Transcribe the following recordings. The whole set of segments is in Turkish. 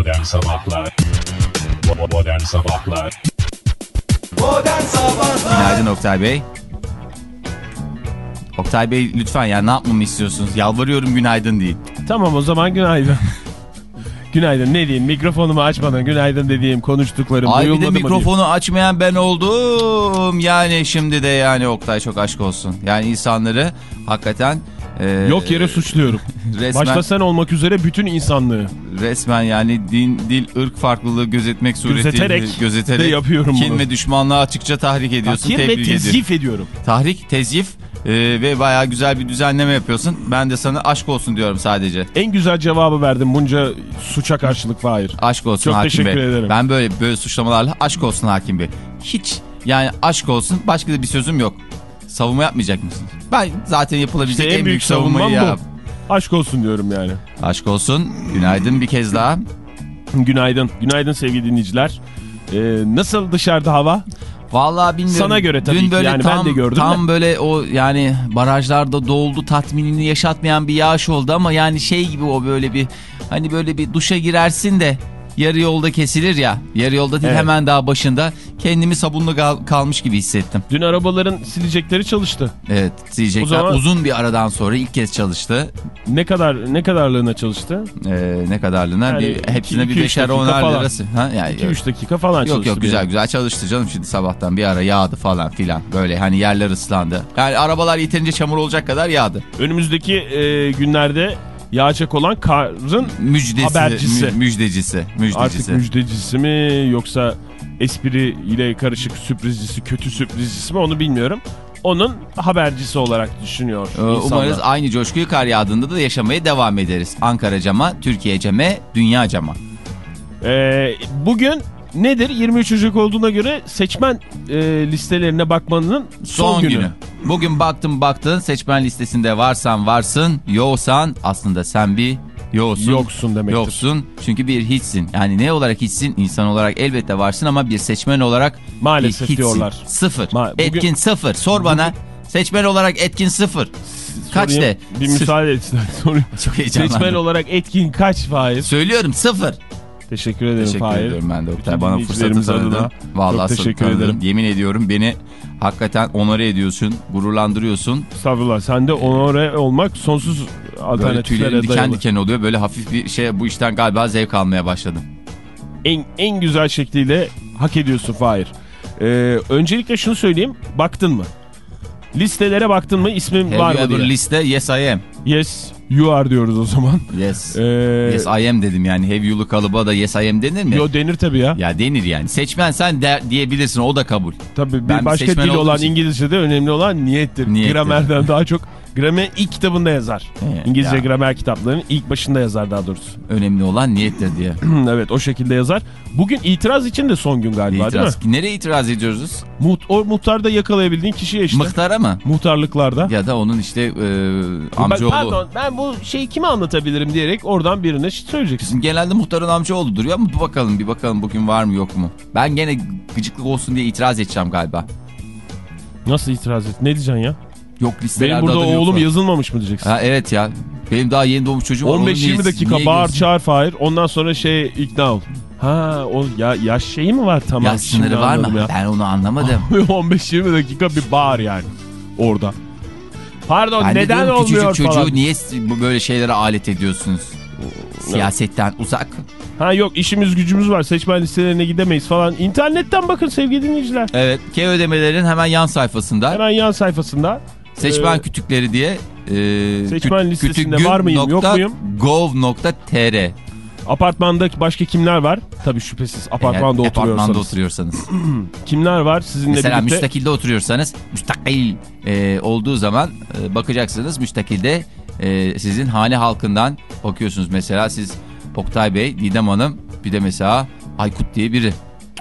Modern Sabahlar Modern Sabahlar Modern Sabahlar Günaydın Oktay Bey. Oktay Bey lütfen ya ne yapmamı istiyorsunuz? Yalvarıyorum günaydın deyin. Tamam o zaman günaydın. günaydın ne diyeyim mikrofonumu açmadan günaydın dediğim konuştuklarım Ay bir de duyulmadı mı diyeyim. mikrofonu açmayan ben oldum. Yani şimdi de yani Oktay çok aşk olsun. Yani insanları hakikaten... e, Yok yere suçluyorum. Resmen, Başta sen olmak üzere bütün insanlığı resmen yani din, dil, ırk farklılığı gözetmek suretiyle Gözeterek gözeterek de yapıyorum kin bunu. ve düşmanlığa açıkça tahrik ediyorsun. takdir ve tezif ediyorum. Tahrik, tezyif e, ve bayağı güzel bir düzenleme yapıyorsun. Ben de sana aşk olsun diyorum sadece. En güzel cevabı verdim bunca suça karşılık Fahir. Aşk olsun Çok hakim teşekkür bey. ederim. Ben böyle böyle suçlamalarla aşk olsun hakim bey. Hiç yani aşk olsun başka da bir sözüm yok. Savunma yapmayacak mısınız? Ben zaten yapılabilecek İşte en, büyük savunmayı yap. bu. Aşk olsun diyorum yani. Aşk olsun. Günaydın bir kez daha. Günaydın. Günaydın sevgili dinleyiciler. Ee, nasıl dışarıda hava? Vallahi bilmiyorum. Sana göre tabii Dün ki, böyle yani ben tam, de gördüm Tam böyle o yani barajlarda doldu tatminini yaşatmayan bir yağış oldu ama yani şey gibi o böyle bir hani böyle bir duşa girersin de yarı yolda kesilir ya. Yarı yolda değil Evet. hemen daha başında kendimi sabunlu kal- kalmış gibi hissettim. Dün arabaların silecekleri çalıştı. Evet diyecekler O zaman- uzun bir aradan sonra ilk kez çalıştı. Ne kadar ne kadarlığına çalıştı? Ee, ne kadarlığına Yani bir, hepsine iki- bir iki, beşer onar falan. lirası. Ha? Yani, 2-3 dakika falan çalıştı. Yok yok güzel yer. güzel çalıştı canım şimdi sabahtan bir ara yağdı falan filan böyle hani yerler ıslandı. Yani arabalar yeterince çamur olacak kadar yağdı. Önümüzdeki e, günlerde yağacak olan karın Müjdesi, Habercisi. mü- müjdecisi, müjdecisi. artık müjdecisi mi yoksa espri ile karışık sürprizcisi, kötü sürprizcisi mi onu bilmiyorum. Onun habercisi olarak düşünüyor Ee, insanlar. Umarız aynı coşkuyu kar yağdığında da yaşamaya devam ederiz. Ankara cama, Türkiye came, dünya cama. Ee, bugün nedir? 23 Ocak olduğuna göre seçmen e, listelerine bakmanın son, Son, günü. günü. Bugün baktın baktın seçmen listesinde varsan varsın, yoksan aslında sen bir yoksun. Yoksun demektir. Yoksun çünkü bir hiçsin. Yani ne olarak hiçsin? İnsan olarak elbette varsın ama bir seçmen olarak Maalesef hiçsin. diyorlar. Sıfır. Ma- bugün- Etkin sıfır. Sor bana. Seçmen olarak etkin sıfır. Kaç de? Bir müsaade et. Sorayım. Çok heyecanlandım. Seçmen olarak etkin kaç faiz? Söylüyorum sıfır. Teşekkür ederim Teşekkür Fahir. ediyorum ben de Oktay. Bana fırsatı tanıdın. Vallahi çok teşekkür tanıdın. ederim. Yemin ediyorum beni hakikaten onore ediyorsun, gururlandırıyorsun. Estağfurullah. Sende onore olmak sonsuz alternatiflere tüylerim diken dayalı. diken oluyor. Böyle hafif bir şey bu işten galiba zevk almaya başladım. En, en güzel şekliyle hak ediyorsun Fahir. Ee, öncelikle şunu söyleyeyim. Baktın mı? Listelere baktın mı? İsmim Have var mı diye. liste? Yes I am. Yes, you are diyoruz o zaman. Yes. Ee, Yes I am dedim yani. Have you'lu kalıba da yes I am denir mi? Yo denir tabii ya. Ya denir yani. Seçmen sen de, diyebilirsin o da kabul. Tabii bir Ben başka dil olan için- İngilizce'de önemli olan niyettir. Niyettir. Gramerden daha çok. Gramer ilk kitabında yazar. Evet, İngilizce ya. gramer kitaplarının ilk başında yazar daha doğrusu. Önemli olan niyettir diye. evet o şekilde yazar. Bugün itiraz için de son gün galiba İtiraz. değil mi? Nereye itiraz ediyoruz? Muht o muhtarda yakalayabildiğin kişiye işte. Mıhtara mı? Muhtarlıklarda. Ya da onun işte e, Ben, amcaoğlu. pardon ben bu şeyi kime anlatabilirim diyerek oradan birine söyleyeceksin. Bizim genelde muhtarın amcaoğlu duruyor ama bir bakalım bir bakalım bugün var mı yok mu? Ben gene gıcıklık olsun diye itiraz edeceğim galiba. Nasıl itiraz et? Ne diyeceksin ya? Yok listelerde Benim burada adım yok oğlum falan. yazılmamış mı diyeceksin? Ha, evet ya. Benim daha yeni doğmuş çocuğum var. Onun 15-20 niye- dakika niye bağır çağır Fahir. Ondan sonra şey ikna ol. Ha o ya yaş şeyi mi var tamam. Yaş sınırı var mı? Ya. Ben onu anlamadım. 15-20 dakika bir bağır yani orada. Pardon Ben de neden diyorum, olmuyor küçücük falan. çocuğu niye böyle şeylere alet ediyorsunuz? Siyasetten uzak. Ha yok işimiz gücümüz var seçmen listelerine gidemeyiz falan. İnternetten bakın sevgili dinleyiciler. Evet. K ödemelerin hemen yan sayfasında Hemen yan sayfasında. Seçmen Ee, kütükleri diye e, Seçmen küt- listesinde kütükgün var mıyım, yok muyum? Gov.tr Apartmanda başka kimler var? Tabii şüphesiz apartmanda Eğer oturuyorsanız. apartmanda oturuyorsanız. Kimler var sizinle Mesela birlikte? müstakilde oturuyorsanız müstakil e, olduğu zaman e, bakacaksınız müstakilde e, sizin hane halkından bakıyorsunuz mesela siz Oktay Bey, Didem Hanım bir de mesela Aykut diye biri.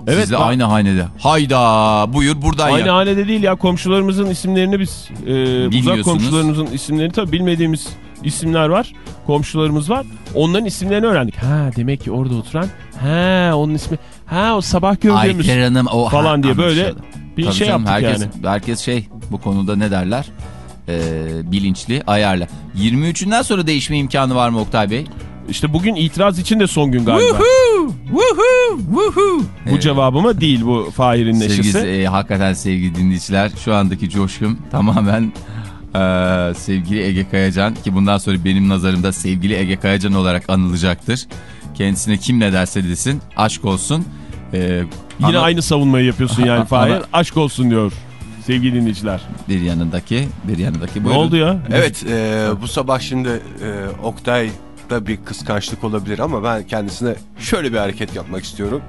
Evet, Sizle ben- aynı hanede. Hayda buyur buradan Aynı ya. hanede değil ya komşularımızın isimlerini biz e, uzak komşularımızın isimlerini tabii bilmediğimiz isimler var. Komşularımız var. Onların isimlerini öğrendik. Ha demek ki orada oturan. Ha onun ismi. Ha o sabah gördüğümüz Ayfer Hanım o falan diye böyle anlaşıldı. bir Tabii şey canım, yaptık herkes, yani. Herkes şey bu konuda ne derler? Ee, bilinçli, ayarla. 23'ünden sonra değişme imkanı var mı Oktay Bey? İşte bugün itiraz için de son gün galiba. Woohoo! Woohoo! Woohoo! Bu Ee, cevabıma değil bu Fahir'in neşesi. Sevgili, e, hakikaten sevgili dinleyiciler şu andaki coşkum tamamen e, sevgili Ege Kayacan ki bundan sonra benim nazarımda sevgili Ege Kayacan olarak anılacaktır. Kendisine kim ne derse desin aşk olsun. E, Yine ana- aynı savunmayı yapıyorsun yani Fahir. ana- Aşk olsun diyor sevgili dinleyiciler. bir yanındaki bir yanındaki Ne buyurun. oldu ya? Evet e, bu sabah şimdi e, Oktay'da bir kıskançlık olabilir ama ben kendisine şöyle bir hareket yapmak istiyorum.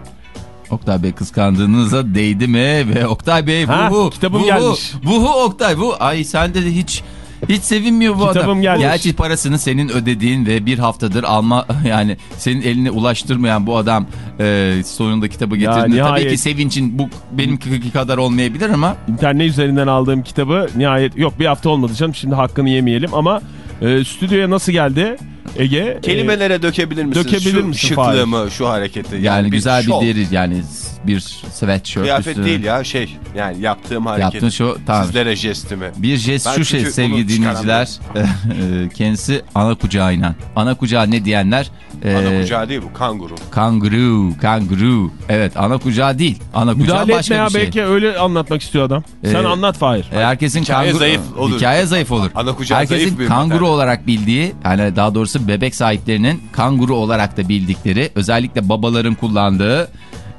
Oktay Bey kıskandığınıza değdi mi ve Oktay Bey bu Ha, bu kitabım bu, gelmiş. Bu, bu Oktay bu ay sende de hiç hiç sevinmiyor bu Kitabım adam. gelmiş. Gerçi parasını senin ödediğin ve bir haftadır alma yani senin eline ulaştırmayan bu adam e, sonunda kitabı Ya getirdiğinde tabii nihayet- ki sevincin bu benimki kadar olmayabilir ama İnternet üzerinden aldığım kitabı nihayet yok bir hafta olmadı canım şimdi hakkını yemeyelim ama e, stüdyoya nasıl geldi Ege? E, Kelimelere dökebilir misiniz dökebilir şu misin şıklığımı, şu hareketi? yani, güzel şov. bir deri yani bir sweatshirt Kıyafet üstüne değil ya şey yani yaptığım hareket. Yaptığın şu tamam. Sizlere jestimi. Bir jest Ben şu şey sevgili dinleyiciler. Kendisi ana kucağıyla. Ana kucağı ne diyenler? E, Ana kucağı değil bu kanguru. Kanguru, kanguru. Evet ana kucağı değil. Ana kucağı Müdahale etme başka ya bir şey. belki öyle anlatmak istiyor adam. Sen Ee, anlat Fahir. E, herkesin Hikaye kanguru, zayıf olur. Hikaye zayıf olur. Ana kucağı herkesin zayıf bir kanguru materyal. olarak bildiği, yani daha doğrusu bebek sahiplerinin kanguru olarak da bildikleri, özellikle babaların kullandığı,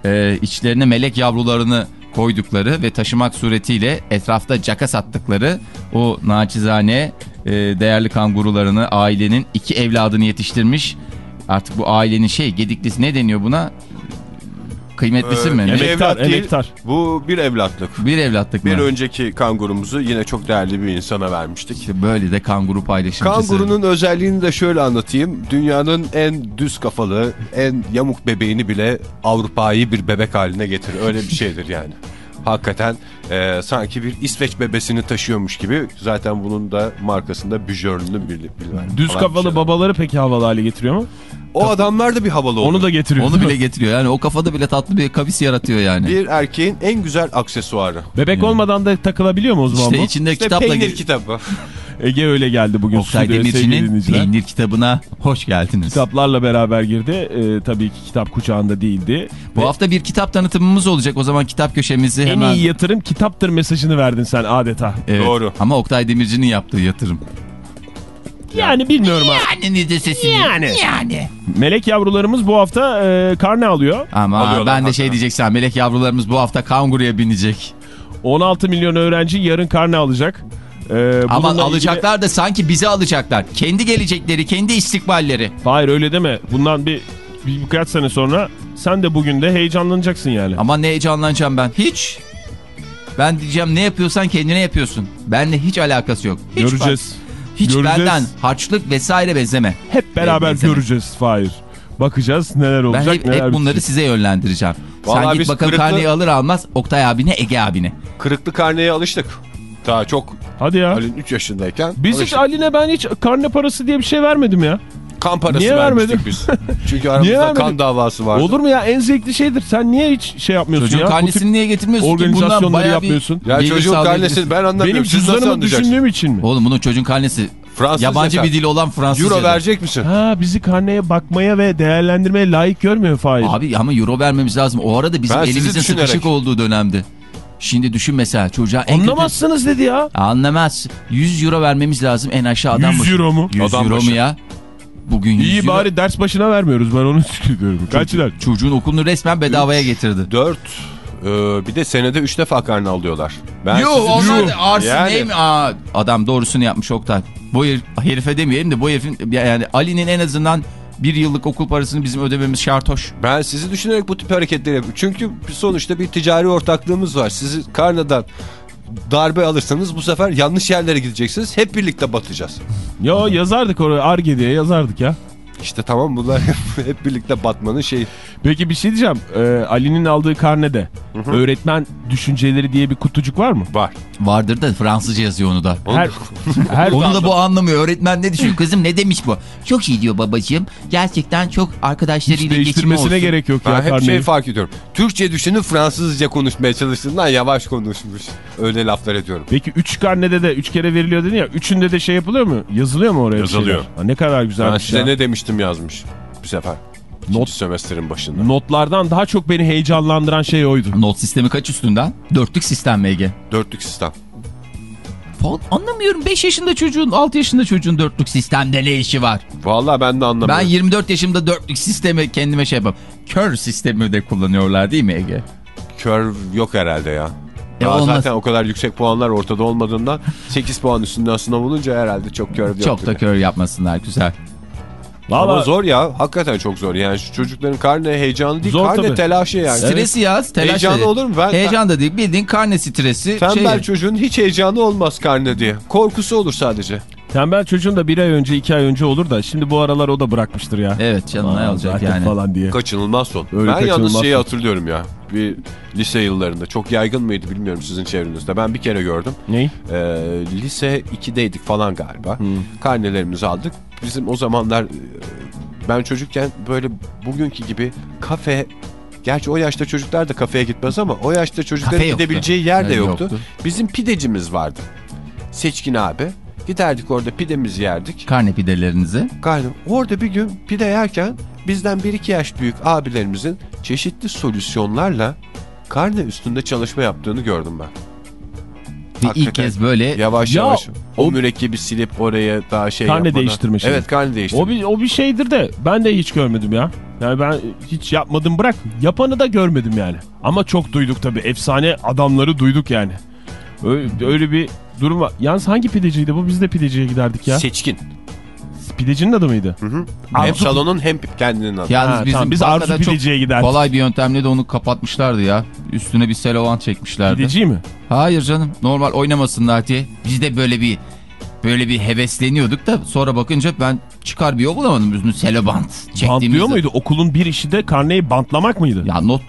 e, içlerine melek yavrularını koydukları ve taşımak suretiyle etrafta caka sattıkları o naçizane e, değerli kangurularını ailenin iki evladını yetiştirmiş. Artık bu ailenin şey gediklisi ne deniyor buna? Kıymetlisi Ee, mi? bir? Emektar, evlat değil, emektar. Bu bir evlatlık. Bir evlatlık Bir mı? önceki kangurumuzu yine çok değerli bir insana vermiştik. İşte böyle de kanguru paylaşımcısı. Kangurunun özelliğini de şöyle anlatayım. Dünyanın en düz kafalı, en yamuk bebeğini bile Avrupa'yı bir bebek haline getirir. Öyle bir şeydir yani. Hakikaten e, sanki bir İsveç bebesini taşıyormuş gibi. Zaten bunun da markasında Björn'ün bir, bir Düz kafalı şey. babaları peki havalı hale getiriyor mu? O adamlar da bir havalı olur. Onu da getiriyor. Onu bile getiriyor yani o kafada bile tatlı bir kavis yaratıyor yani. Bir erkeğin en güzel aksesuarı. Bebek olmadan da takılabiliyor mu o zaman işte bu? içinde İşte kitapla peynir gir- kitabı. Ege öyle geldi bugün Oktay Demirci'nin peynir kitabına hoş geldiniz. Kitaplarla beraber girdi. Ee, tabii ki kitap kucağında değildi. Bu Ve hafta bir kitap tanıtımımız olacak o zaman kitap köşemizi en hemen... iyi yatırım kitaptır mesajını verdin sen adeta. Evet. Doğru. Ama Oktay Demirci'nin yaptığı yatırım. Yani bilmiyorum abi. Yani ne de sesini. Yani. Yani. Melek yavrularımız bu hafta e, karne alıyor. Ama Alıyorlar ben de hatta. şey diyeceksen melek yavrularımız bu hafta kanguruya binecek. 16 milyon öğrenci yarın karne alacak. Ee, Ama alacaklar da sanki bizi alacaklar. Kendi gelecekleri, kendi istikballeri. Ilgili... Hayır öyle deme. Bundan bir, bir birkaç sene sonra sen de bugün de heyecanlanacaksın yani. Ama ne heyecanlanacağım ben? Hiç. Ben diyeceğim ne yapıyorsan kendine yapıyorsun. Benle hiç alakası yok. Hiç Göreceğiz. Hiç Göreceğiz. benden harçlık vesaire bezleme. Hep beraber Benzeme. göreceğiz Fahir. Bakacağız neler Ben olacak hep, neler hep bunları bitecek. size yönlendireceğim. Vallahi Sen git bakalım kırıklı- karneyi alır almaz Oktay abine Ege abine. Kırıklı karneye alıştık. Daha çok Hadi ya. Halin 3 yaşındayken Biz hiç. Ali'ne ben hiç karne parası diye bir şey vermedim ya. kan parası Niye vermiştik vermedin? biz. Çünkü aramızda kan davası vardı. Olur mu ya en zevkli şeydir. Sen niye hiç şey yapmıyorsun Çocuğun ya? Tip karnesini niye getirmiyorsun? Bundan organizasyonları bayağı yapmıyorsun. Ya çocuğun karnesini ben anlamıyorum. Benim cüzdanımı düşündüğüm için mi? Oğlum bunun çocuğun karnesi Fransızca yabancı kar- bir dil olan Fransızca. Euro verecek misin? Ha bizi karneye bakmaya ve değerlendirmeye layık görmüyor Fahir. Abi ama euro vermemiz lazım. O arada bizim Ben elimizin sıkışık olduğu dönemde. Şimdi düşün mesela çocuğa en kötü... Anlamazsınız dedi ya. Anlamaz. 100 euro vermemiz lazım en aşağı adam 100 başı. euro mu? 100 Adam euro başı. mu ya? Bugün 100 İyi euro. bari ders başına vermiyoruz ben onu söylüyorum. Kaç lira? Çocuğun okulunu resmen bedavaya getirdi. 4 bir de senede 3 defa karne alıyorlar. Ben Yo sizi onlar arsın Yani- değil mi? Aa, adam doğrusunu yapmış Oktay. Bu herif, herife demeyelim de bu herifin yani Ali'nin en azından bir yıllık okul parasını bizim ödememiz şartoş. Ben sizi düşünerek bu tip hareketleri yapıyorum. Çünkü sonuçta bir ticari ortaklığımız var. Sizi karneden darbe alırsanız bu sefer yanlış yerlere gideceksiniz. Hep birlikte batacağız. Yo yazardık oraya Arge diye yazardık ya. İşte tamam bunlar hep birlikte batmanın şeyi. Peki bir şey diyeceğim. Ee, Ali'nin aldığı karnede öğretmen düşünceleri diye bir kutucuk var mı? Var. Vardır da Fransızca yazıyor onu da. Her, her Onu da bu anlamıyor. Öğretmen ne düşünüyor? Kızım ne demiş bu? Çok iyi diyor babacığım. Gerçekten çok arkadaşlarıyla değiştirmesine olsun. gerek yok Ben ya hep karneyi. şey fark ediyorum. Türkçe düşünüp Fransızca konuşmaya çalıştığından yavaş konuşmuş. Öyle laflar ediyorum. Peki 3 karnede de 3 kere veriliyor dedin ya. Üçünde de şey yapılıyor mu? Yazılıyor mu oraya? Yazılıyor. Ha, ne kadar güzel Ben şey. size ya. ne demiştim geçtim yazmış bir sefer. İkinci Not- sömestrin başında. Notlardan daha çok beni heyecanlandıran şey oydu. Not sistemi kaç üstünden? Dörtlük sistem mi Ege? Dörtlük sistem. Falan Anlamıyorum 5 yaşında çocuğun 6 yaşında çocuğun dörtlük sistemde ne işi var? Vallahi ben de anlamıyorum. Ben 24 yaşımda dörtlük sistemi kendime şey yapam. Kör sistemi de kullanıyorlar değil mi Ege? Kör yok herhalde ya. E, Daha olmaz. zaten o kadar yüksek puanlar ortada olmadığından 8 puan üstünden sınav olunca herhalde çok kör yok. Çok da kör yapmasınlar güzel. Ama Valla zor ya. Hakikaten çok zor. Yani şu çocukların karne heyecanı değil. Zor karne tabii. telaşı yani. Stresi ya telaş Heyecanı değil. olur mu? Ben- Heyecan da değil bildiğin karne stresi. Tembel şey, çocuğun hiç heyecanı olmaz karne diye. Korkusu olur sadece. Tembel çocuğun da bir ay önce iki ay önce olur da şimdi bu aralar o da bırakmıştır ya. Evet canım ne Aa, olacak yani. falan diye. Kaçınılmaz son. Öyle ben yalnız kaçınılmaz şeyi son. hatırlıyorum ya. Bir lise yıllarında. Çok yaygın mıydı bilmiyorum sizin çevrenizde. Ben bir kere gördüm. Ney? Ee, lise 2'deydik falan galiba. Karnelerimizi aldık. Bizim o zamanlar e, ben çocukken böyle bugünkü gibi kafe Gerçi o yaşta çocuklar da kafeye gitmez ama o yaşta çocukların Kafe yoktu. gidebileceği yer de yoktu. yoktu. Bizim pidecimiz vardı. Seçkin abi. Giderdik orada pidemizi yerdik. Karne pidelerinizi. Karnım. Orada bir gün pide yerken bizden 1-2 yaş büyük abilerimizin çeşitli solüsyonlarla karne üstünde çalışma yaptığını gördüm ben. Bir ilk kez böyle Yavaş Ya, yavaş o, o- mürekkebi silip oraya daha şey Karne yapmadan. değiştirme şeyi. Evet karne değiştirme. O bir, o bir şeydir de ben de hiç görmedim ya. Yani ben hiç yapmadım bırak. Yapanı da görmedim yani. Ama çok duyduk tabii. Efsane adamları duyduk yani. Öyle, öyle bir durum var. Yalnız hangi pideciydi bu? Biz de pideciye giderdik ya. Seçkin. Pidecinin adı mıydı? Hı hı. Hem salonun hem kendinin adı. Yalnız Ha, bizim tamam, biz Arzu pideciye giderdik. kolay bir yöntemle de onu kapatmışlardı ya. Üstüne bir selovan çekmişlerdi. Pideci mi? Hayır canım normal oynamasınlar diye. Biz de böyle bir böyle bir hevesleniyorduk da sonra bakınca ben çıkar bir yol bulamadım. Üstüne selobant çektiğimizde. Bantlıyor muydu? Okulun bir işi de karneyi bantlamak mıydı? Ya not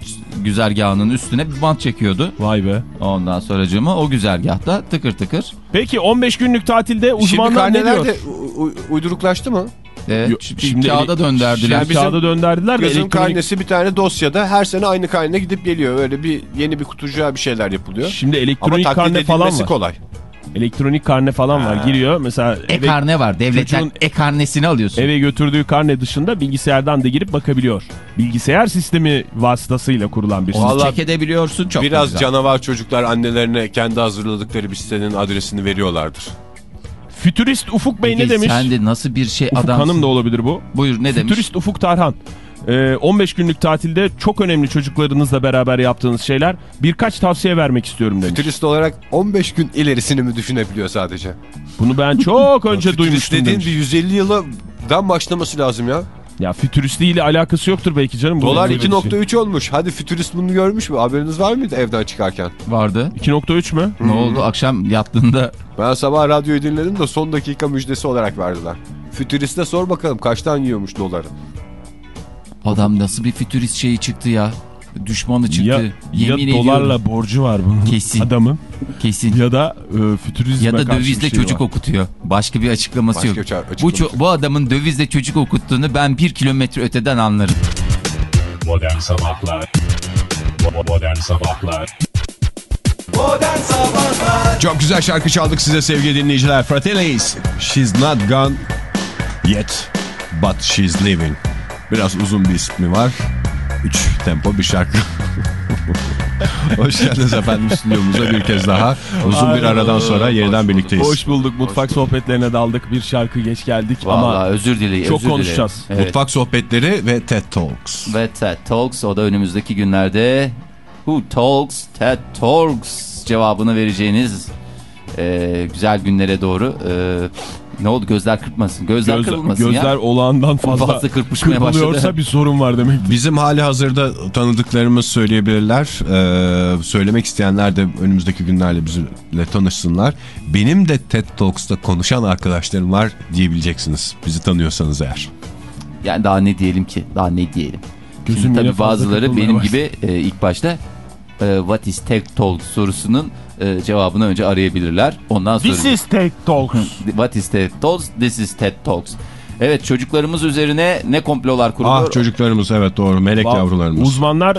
güzergahının üstüne bir bant çekiyordu. Vay be. Ondan sonracığıma o güzergahta tıkır tıkır. Peki 15 günlük tatilde Şimdi uzmanlar ne diyor? u- uyduruklaştı mı? Evet, şimdi şimdi kağıda dönderdiler. Bizim Kağıda dönderdiler de Kızın elektronik... karnesi bir tane dosyada her sene aynı karne gidip geliyor. Öyle bir yeni bir kutucuğa bir şeyler yapılıyor. Şimdi Ama elektronik taklit karne falan var. kolay. Elektronik karne falan var. Giriyor mesela E-karne var. Devletten e-karnesini alıyorsun. eve götürdüğü karne dışında bilgisayardan da girip bakabiliyor. Bilgisayar sistemi vasıtasıyla kurulan bir sistem. Vallahi çek edebiliyorsun çok Biraz güzel. canavar çocuklar annelerine kendi hazırladıkları bir sitenin adresini veriyorlardır. Fütürist Ufuk Bey Peki ne demiş? Sen de nasıl bir şey Ufuk adamsın? Hanım da olabilir bu. Buyur ne demiş? Fütürist Ufuk Tarhan. Ee, 15 günlük tatilde çok önemli çocuklarınızla beraber yaptığınız şeyler. Birkaç tavsiye vermek istiyorum demiş. Fütürist olarak 15 gün ilerisini mi düşünebiliyor sadece? Bunu ben çok önce duymuştum dediğin demiş. bir 150 yıldan başlaması lazım ya. Ya fütüristiyle alakası yoktur belki canım. bunun Dolar böyle bir şey. 2.3 olmuş. Hadi fütürist bunu görmüş mü? Haberiniz var mıydı evden çıkarken? Vardı. 2.3 mü? Ne oldu akşam yattığında Ben sabah radyoyu dinledim de son dakika müjdesi olarak verdiler. Fütüriste sor bakalım kaçtan yiyormuş doları. Adam nasıl bir fütürist şeyi çıktı ya. Düşmanı çıktı. Ya, ya Yemin dolarla ediyorum. borcu var bunun Kesin. adamın Kesin. ya da e, fütürizme Ya da dövizle şey çocuk var. okutuyor. Başka bir açıklaması Başka yok. bir açıklaması Bu, yok. bu adamın dövizle çocuk okuttuğunu ben bir kilometre öteden anlarım. Modern Sabahlar Bo- Modern Sabahlar Çok güzel şarkı çaldık size sevgili dinleyiciler. Fratellis. She's not gone yet but she's living. Biraz uzun bir ismi var. 3 tempo bir şarkı. Hoş geldiniz efendim stüdyomuza bir kez daha. Uzun bir aradan sonra yeniden birlikteyiz. Hoş bulduk. Mutfak sohbetlerine daldık. Bir şarkı geç geldik Vallahi ama özür dilerim. çok özür dilerim. konuşacağız. Evet. Mutfak sohbetleri ve TED Talks. Ve TED Talks o da önümüzdeki günlerde Who Talks? TED Talks cevabını vereceğiniz e, güzel günlere doğru e, ne oldu gözler kırpmasın gözler Göz- kırpılmasın gözler ya. olağandan fazla, Fazla kırpışmaya başladı. bir sorun var demektir. Bizim hali hazırda tanıdıklarımız söyleyebilirler. Ee, söylemek isteyenler de önümüzdeki günlerle bizimle tanışsınlar. Benim de TED Talks'ta konuşan arkadaşlarım var diyebileceksiniz. Bizi tanıyorsanız eğer. Yani daha ne diyelim ki daha ne diyelim. Gözüm Şimdi tabii bazıları benim başladı. gibi e, ilk başta e, What is TED Talks sorusunun e, cevabını önce arayabilirler. Ondan sonra This is Tech Talks. What is TED Talks? This is TED Talks. Evet çocuklarımız üzerine ne komplolar kuruluyor? Ah çocuklarımız evet doğru melek Va- yavrularımız. Uzmanlar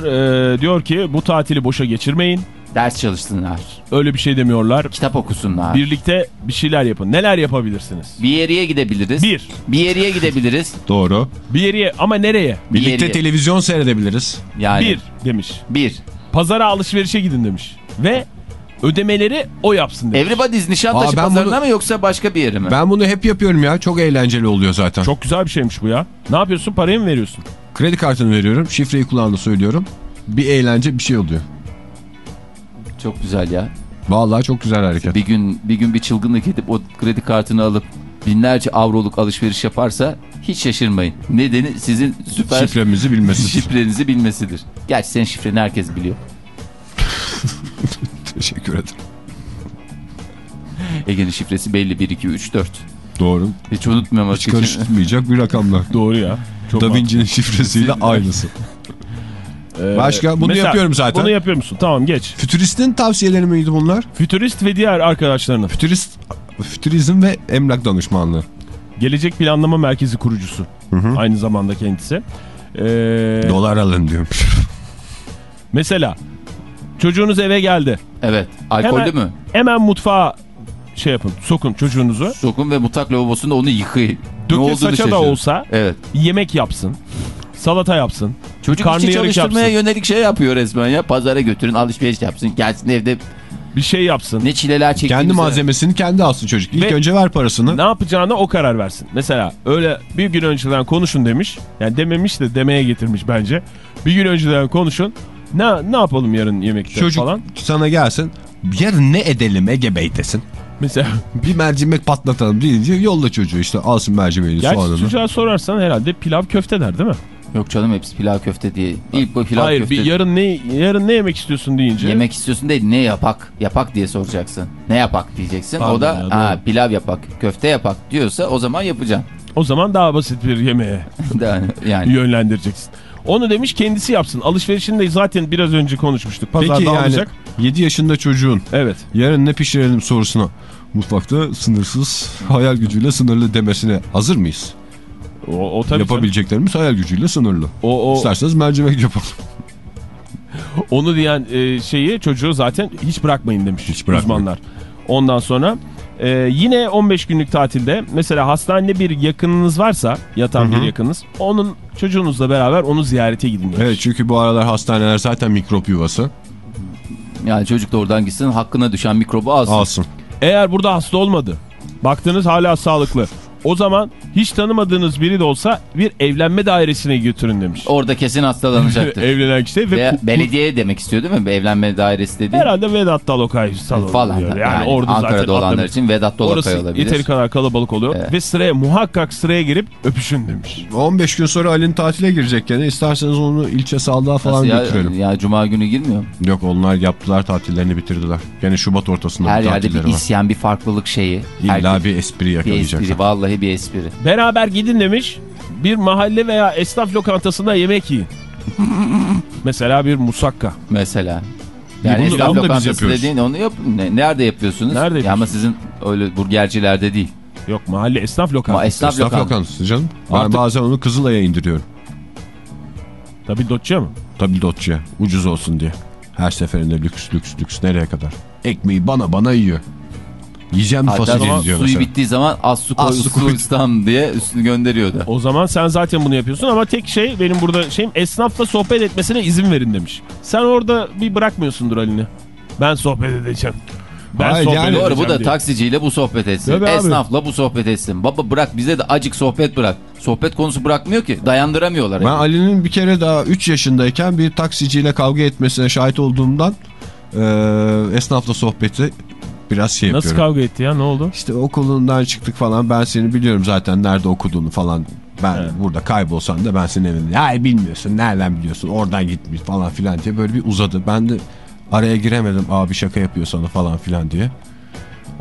e, diyor ki bu tatili boşa geçirmeyin. Ders çalışsınlar. Öyle bir şey demiyorlar. Kitap okusunlar. Birlikte bir şeyler yapın. Neler yapabilirsiniz? Bir yere gidebiliriz. Bir. Bir yere gidebiliriz. Doğru. Bir yere ama nereye? Bir Birlikte televizyon seyredebiliriz. Yani Bir demiş. Bir. Pazara alışverişe gidin demiş. Ve ödemeleri o yapsın demiş. Everybody's Nişantaşı Aa, ben pazarına bunu- mı yoksa başka bir yere mi? Ben bunu hep yapıyorum ya. Çok eğlenceli oluyor zaten. Çok güzel bir şeymiş bu ya. Ne yapıyorsun? Parayı mı veriyorsun? Kredi kartını veriyorum. Şifreyi kulağında söylüyorum. Bir eğlence bir şey oluyor. Çok güzel ya. Vallahi çok güzel hareket. Bir gün bir gün bir çılgınlık edip o kredi kartını alıp binlerce avroluk alışveriş yaparsa hiç şaşırmayın. Nedeni sizin süper Şifremizi bilmesi. şifrenizi bilmesidir. Gerçi senin şifreni herkes biliyor. Teşekkür ederim. Ege'nin şifresi belli 1 2 3 4. Doğru. Hiç unutmamak Hiç için. karıştırmayacak bir rakamlar. Doğru ya. Çok Da. Vinci'nin şifresiyle aynısı. Ee, Başka? Bunu yapıyorum zaten. Bunu yapıyor musun? Tamam geç. Fütüristin tavsiyeleri miydi bunlar? Fütürist ve diğer arkadaşlarının. Fütürist, fütürizm ve emlak danışmanlığı. Gelecek Planlama Merkezi kurucusu. Aynı zamanda kendisi. Ee, Dolar alın diyormuş. mesela çocuğunuz eve geldi. Evet. Alkollü Hemen- mü? Hemen mutfağa şey yapın. Sokun çocuğunuzu. Sokun ve mutfak lavabosunda onu yıkayın. ne Döke saça da şaşırın. olsa Evet. yemek yapsın. Salata yapsın. Çocuk işçi çalıştırmaya yapsın. yönelik şey yapıyor resmen ya. Pazara götürün alışveriş yapsın. Gelsin evde Bir şey yapsın. ne çileler çektiğimizi. Kendi malzemesini kendi alsın çocuk. İlk Ve- önce ver parasını. Ne yapacağına o karar versin. Mesela öyle bir gün önceden konuşun demiş. Yani dememiş de demeye getirmiş bence. Bir gün önceden konuşun. Ne, ne yapalım yarın yemekte Çocuk falan. sana gelsin. Yarın ne edelim Ege Bey desin. Mesela Bir mercimek patlatalım deyince yolla çocuğu işte alsın mercimeğini gerçi soğanını. çocuğa sorarsan herhalde pilav köfte der değil mi? Yok canım hepsi pilav köfte diye. İlk bu pilav Hayır köfte. bir yarın ne yarın ne yemek istiyorsun deyince. Yemek istiyorsun değil ne yapak yapak diye soracaksın. Ne yapak diyeceksin. Pardon o da ya, ha, pilav yapak köfte yapak diyorsa o zaman yapacaksın. O zaman daha basit bir yemeğe yani, yani. yönlendireceksin. Onu demiş kendisi yapsın. Alışverişini de zaten biraz önce konuşmuştuk. Pazarda Peki yani alacak. 7 yaşında çocuğun Evet. yarın ne pişirelim sorusuna mutfakta sınırsız hayal gücüyle sınırlı demesine hazır mıyız? O, o tabii canım. Yapabileceklerimiz hayal gücüyle sınırlı. O, o, İsterseniz mercimek yapalım. Onu diyen e, şeyi çocuğu zaten hiç bırakmayın demiş Hiç bırakmayın. uzmanlar. Ondan sonra e, yine 15 günlük tatilde mesela hastanede bir yakınınız varsa yatan bir yakınınız onun çocuğunuzla beraber onu ziyarete gidin demiş. Evet çünkü bu aralar hastaneler zaten mikrop yuvası. yani çocuk da oradan gitsin hakkına düşen mikrobu alsın. Alsın. Eğer burada hasta olmadı baktınız hala sağlıklı o zaman hiç tanımadığınız biri de olsa bir evlenme dairesine götürün demiş. Orada kesin hastalanacaktır. Evlenen kişi ve belediye demek istiyor değil mi? Evlenme dairesi dediği. herhalde Vedat Dalokay salonu Falan. Yani, Yani, orada Ankara'da zaten olanlar atlamış. için Vedat Dolakay Orası olabilir. yeteri kadar kalabalık oluyor Evet. ve sıraya muhakkak sıraya girip öpüşün demiş. 15 gün sonra Ali'nin tatile girecek gene. İsterseniz onu ilçe sağlığa falan Nasıl ya, götürelim. ya cuma günü girmiyor mu? Yok onlar yaptılar tatillerini bitirdiler. Gene Şubat ortasında Her bir yerde bir var. isyan, bir farklılık şeyi. İlla Herkes- bir espri bir yakalayacaklar. espri. Vallahi bir espri. Beraber gidin demiş. Bir mahalle veya esnaf lokantasında yemek yiyin. Mesela bir musakka. Mesela. Yani bunu- esnaf lokantası dediğin onu yap. Ne- nerede yapıyorsunuz? Nerede Ya ama sizin öyle burgercilerde değil. Yok mahalle esnaf lokantası. esnaf, Esnaf lokantası. lokantası canım. Ben Artık- bazen onu Kızılay'a indiriyorum. Tabii dotçuya mı? Tabii dotçuya. Ucuz olsun diye. Her seferinde lüks lüks lüks nereye kadar? Ekmeği bana bana yiyor. Yiyeceğim Hatta fasulye zaman diyor suyu mesela. bittiği zaman az su koy, Az su koy. ıslam diye üstünü gönderiyordu. O zaman sen zaten bunu yapıyorsun ama tek şey benim burada şeyim esnafla sohbet etmesine izin verin demiş. Sen orada bir bırakmıyorsundur Ali'ni. Ben sohbet edeceğim. Ben Hayır, sohbet yani- Doğru bu da diye. taksiciyle bu sohbet etsin. Tabii abi. Esnafla bu sohbet etsin. Baba bırak bize de acık sohbet bırak. Sohbet konusu bırakmıyor ki. Dayandıramıyorlar. Ben Ali'nin bir kere daha 3 yaşındayken bir taksiciyle kavga etmesine şahit olduğumdan eee esnafla sohbeti biraz şey Nasıl yapıyorum. kavga etti ya ne oldu? İşte okulundan çıktık falan ben seni biliyorum zaten nerede okuduğunu falan. Ben Evet. burada kaybolsan da ben senin evinde. Ya bilmiyorsun nereden biliyorsun oradan gitmiş falan filan diye böyle bir uzadı. Ben de araya giremedim abi şaka yapıyor sana falan filan diye.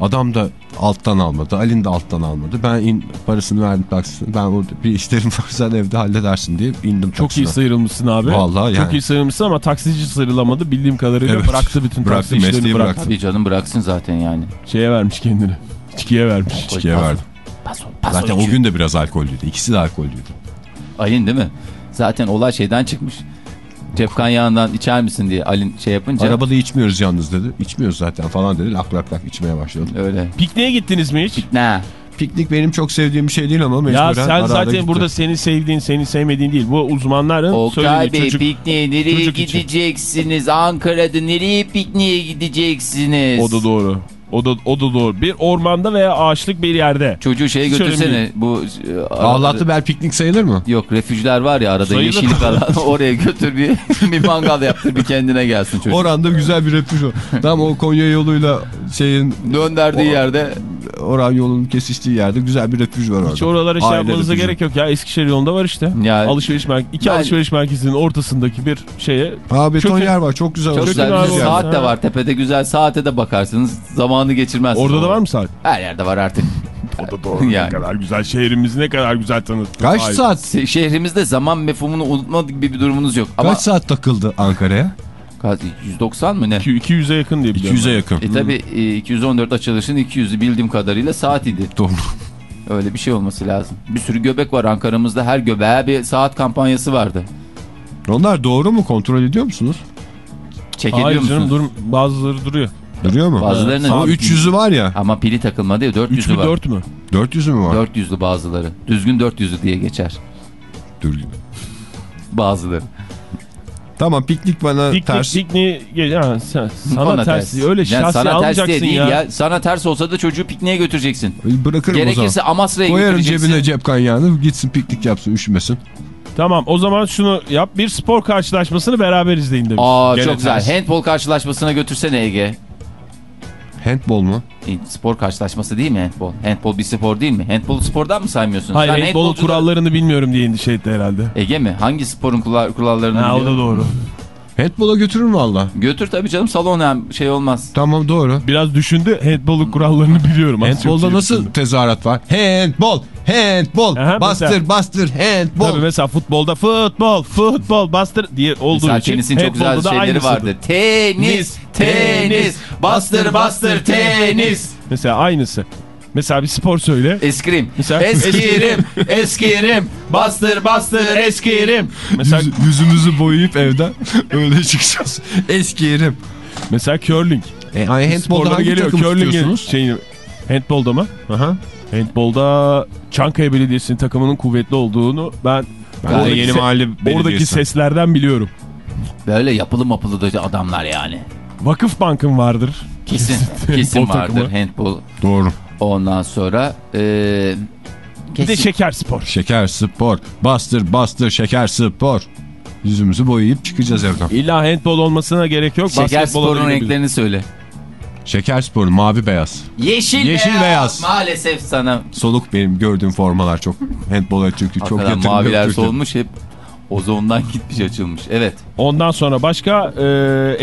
Adam da alttan almadı. Alin de alttan almadı. Ben in, parasını verdim taksisine. Ben orada bir işlerim var sen evde halledersin diye indim Çok iyi sıyrılmışsın abi. Vallahi Çok yani. iyi sıyrılmışsın ama taksici sıyrılamadı bildiğim kadarıyla Evet. bıraktı bütün Bıraktı, taksi işlerini mesleği bıraktı. bıraktı. Bir canım bıraksın zaten yani. Şeye vermiş kendini. İçkiye vermiş. İçkiye Paso- verdim. Paso, paso Zaten içiyor. o gün de biraz alkollüydü. İkisi de alkollüydü. Ayın değil mi? Zaten olay şeyden çıkmış. Cepkan yağından içer misin diye Alin şey yapınca. Arabada içmiyoruz yalnız dedi. İçmiyoruz zaten falan dedi. Lak lak lak içmeye başladı. Öyle. Pikniğe gittiniz mi hiç? Ne? Piknik benim çok sevdiğim bir şey değil ama mecburen Ya sen zaten gitti. burada seni sevdiğin, seni sevmediğin değil. Bu uzmanların Oktay söylediği Bey çocuk. pikniğe nereye çocuk için. gideceksiniz? Ankara'da nereye pikniğe gideceksiniz? O da doğru. O da, o da doğru. Bir ormanda veya ağaçlık bir yerde. Çocuğu şeye Hiç götürsene. Bu e, arada- Ağlatlı bel piknik sayılır mı? Yok refüjler var ya arada Sayılır. yeşillik alan oraya götür bir, bir mangal yaptır bir kendine gelsin çocuk. Oranda güzel bir refüj var. Tam o Konya yoluyla şeyin Dönderdiği yerde oran yolunun kesiştiği yerde güzel bir refüj var orada. Hiç oralara şey Aile yapmanıza refüjü. gerek yok ya. Eskişehir yolunda var işte. Ya- alışveriş merkezi. iki Ben- alışveriş merkezinin ortasındaki bir şeye. Ha beton Çökün. yer var çok güzel. çok güzel bir saat de var tepede güzel saate de bakarsınız zamanı geçirmezsiniz. Orada da var mı saat? Her yerde var artık. O da doğru. Yani. Ne kadar güzel. Şehrimizi ne kadar güzel tanıttın. Kaç Ay. saat? Şehrimizde zaman mefhumunu unutma gibi bir durumunuz yok. Ama Kaç saat takıldı Ankara'ya? Kaç- 190 mı ne? 200'e yakın diye biliyorum. 200'e yakın. E tabi 214 açılışın 200'ü bildiğim kadarıyla saat idi. Doğru. Öyle bir şey olması lazım. Bir sürü göbek var Ankara'mızda her göbeğe bir saat kampanyası vardı. Onlar doğru mu? Kontrol ediyor musunuz? Çek ediyor Hayır canım musunuz? dur, bazıları duruyor. Duruyor mu? Bazılarının Ama 300'ü var ya. Ama pili takılmadı ya 3 400'ü mü var. 4 mü? 400'ü mü var? 400'lü bazıları. Düzgün 400'lü diye geçer. Dur. Bazıları. Tamam piknik bana Piknik, ters. pikniği... Ya, sen, sana Bana ters. Öyle Yani şahsi sana ters diye değil ya. ya. Sana ters olsa da çocuğu pikniğe götüreceksin. Bırakırım o Gerekirse zaman. Amasra'ya Koyarım götüreceksin. cebine cep kaynağını gitsin piknik yapsın üşümesin. Tamam o zaman şunu yap. Bir spor karşılaşmasını beraber izleyin demiş. Aa Gene çok güzel. ters. Handball karşılaşmasına götürsene Ege. Handball mu? E, Spor karşılaşması değil mi handball? Handball bir spor değil mi? Handball spordan mı saymıyorsun? Hayır Sen handball'un handbolcular- kurallarını bilmiyorum diye endişe etti herhalde. Ege mi? Hangi sporun kurallarını Ha, o da doğru. Handball'a götürür valla. Götür tabii canım salon hem şey olmaz. Tamam doğru. Biraz düşündü handball'un kurallarını biliyorum. Handball'da nasıl düşündüm. tezahürat var? Handball, handball, Aha, bastır, mesela- bastır, handball. Tabii mesela futbolda futbol, futbol, bastır diye olduğu Mesela için tenis'in çok güzel şeyleri aynısıdır. vardır. Tenis, tenis, bastır bastır tenis. Mesela aynısı. Mesela bir spor söyle. Eskrim. Mesela- Eskirim, eskirim, bastır bastır eskirim. Mesela Yüz- yüzümüzü boyayıp evden öyle çıkacağız. Eski yerim. mesela curling. E, handball'da hangi geliyor. takım tutuyorsunuz? şeyini handball'da mı? Aha. Handball'da Çankaya Belediyesi'nin takımının kuvvetli olduğunu ben Ben oradaki, yeni mahalle oradaki seslerden biliyorum. Böyle yapılı mapılı da adamlar yani. Vakıf Bank'ın vardır. Kesin, kesin vardır handball. Doğru. Ondan sonra eee Bir de kesin. şeker spor. Şeker spor. Bastır bastır şeker spor. Yüzümüzü boyayıp çıkacağız evden. İlla handball olmasına gerek yok. Şeker sporun renklerini söyle. Şeker sporu mavi beyaz. Yeşil, Yeşil beyaz. beyaz. Maalesef sana. Soluk benim gördüğüm formalar çok. Handball'a çünkü çok Hakikaten yatırım maviler yok solmuş hep ozondan gitmiş açılmış. Evet. Ondan sonra başka e,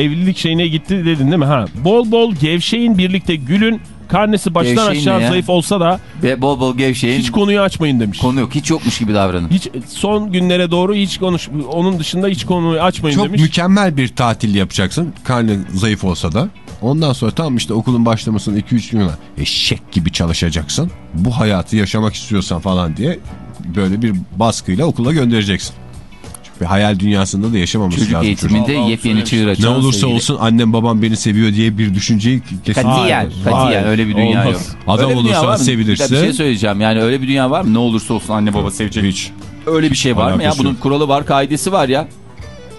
evlilik şeyine gitti dedin değil mi? Ha. Bol bol gevşeyin birlikte gülün. Karnesi baştan Gevşeyin aşağı zayıf olsa da Ve bol bol gevşeyin. hiç konuyu açmayın demiş. konu yok. Hiç yokmuş gibi davranın. Hiç son günlere doğru hiç konuş onun dışında hiç konuyu açmayın Çok demiş. mükemmel bir tatil yapacaksın. Karnın zayıf olsa da. Ondan sonra tam işte okulun başlamasının 2-3 gün var. Eşek gibi çalışacaksın. Bu hayatı yaşamak istiyorsan falan diye böyle bir baskıyla okula göndereceksin. Bir hayal dünyasında da yaşamaması Çocuk lazım. eğitiminde Vallahi yepyeni söylemiş. çığır Ne olursa sevgili. olsun annem babam beni seviyor diye bir düşünceyi kesin. Katiyen, katiyen öyle bir dünya Olmaz. yok. Adam Öyle olursa sevilirse- Bir şey söyleyeceğim yani öyle bir dünya var mı? Ne olursa olsun anne baba sevecek. Hiç. Öyle bir şey var mı ya? Alakası Bunun kuralı var, kaidesi var ya.